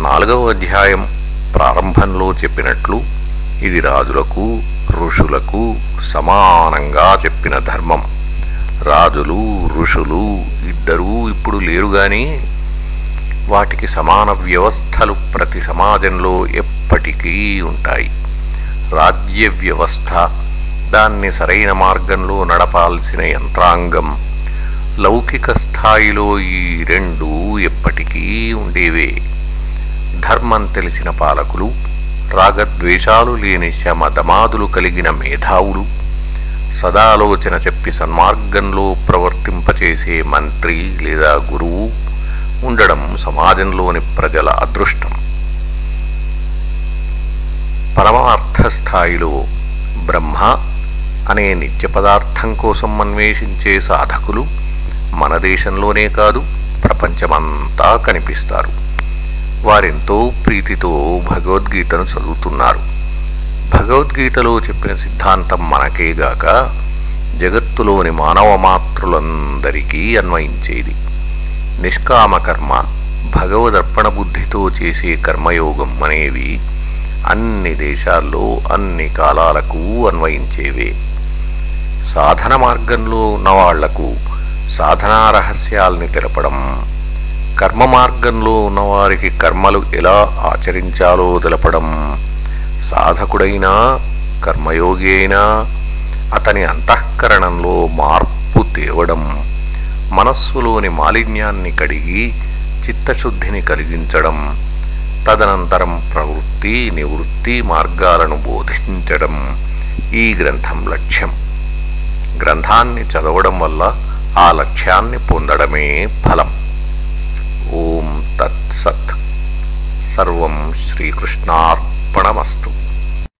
నాలుగవ అధ్యాయం ప్రారంభంలో చెప్పినట్లు ఇది రాజులకు ఋషులకు సమానంగా చెప్పిన ధర్మం. రాజులు ఋషులు ఇద్దరూ ఇప్పుడు లేరు కానీ వాటికి సమాన వ్యవస్థలు ప్రతి సమాజంలో ఎప్పటికీ ఉంటాయి. రాజ్య వ్యవస్థ దాన్ని సరైన మార్గంలో నడపాల్సిన యంత్రాంగం లౌకిక స్థాయిలో ఈ రెండు ఎప్పటికీ ఉండేవే. ధర్మం తెలిసిన పాలకులు రాగద్వేషాలు లేని శమదమాదులు కలిగిన మేధావులు సదాలోచన చెప్పి సన్మార్గంలో ప్రవర్తింపచేసే మంత్రి లేదా గురువు ఉండడం సమాజంలోని ప్రజల అదృష్టం. పరమార్థ స్థాయిలో బ్రహ్మ అనే నిత్య పదార్థం కోసం అన్వేషించే సాధకులు మన దేశంలోనే కాదు ప్రపంచమంతా కనిపిస్తారు. వారెంతో ప్రీతితో భగవద్గీతను చదువుతున్నారు. భగవద్గీతలో చెప్పిన సిద్ధాంతం మనకేగాక జగత్తులోని మానవ మాతృలందరికీ అన్వయించేది. నిష్కామకర్మ భగవదర్పణ బుద్ధితో చేసే కర్మయోగం అనేవి అన్ని దేశాల్లో అన్ని కాలాలకు అన్వయించేవే. సాధన మార్గంలో ఉన్నవాళ్ళకు సాధనా రహస్యాల్ని తెలపడం కర్మ మార్గంలో ఉన్నవారికి కర్మలు ఎలా ఆచరించాలో తెలపడం. సాధకుడైనా కర్మయోగి అయినా అతని అంతఃకరణంలో మార్పు తేవడం. మనస్సులోని మాలిన్యాన్ని కడిగి చిత్తశుద్ధిని కలిగించడం. తదనంతరం ప్రవృత్తి నివృత్తి మార్గాలను బోధించడం. ఈ గ్రంథం లక్ష్యం. గ్రంథాన్ని చదవడం వల్ల ఆ లక్ష్యాన్ని పొందడమే ఫలం. ఓం తత్సత్. సర్వం శ్రీకృష్ణార్పణమస్తు.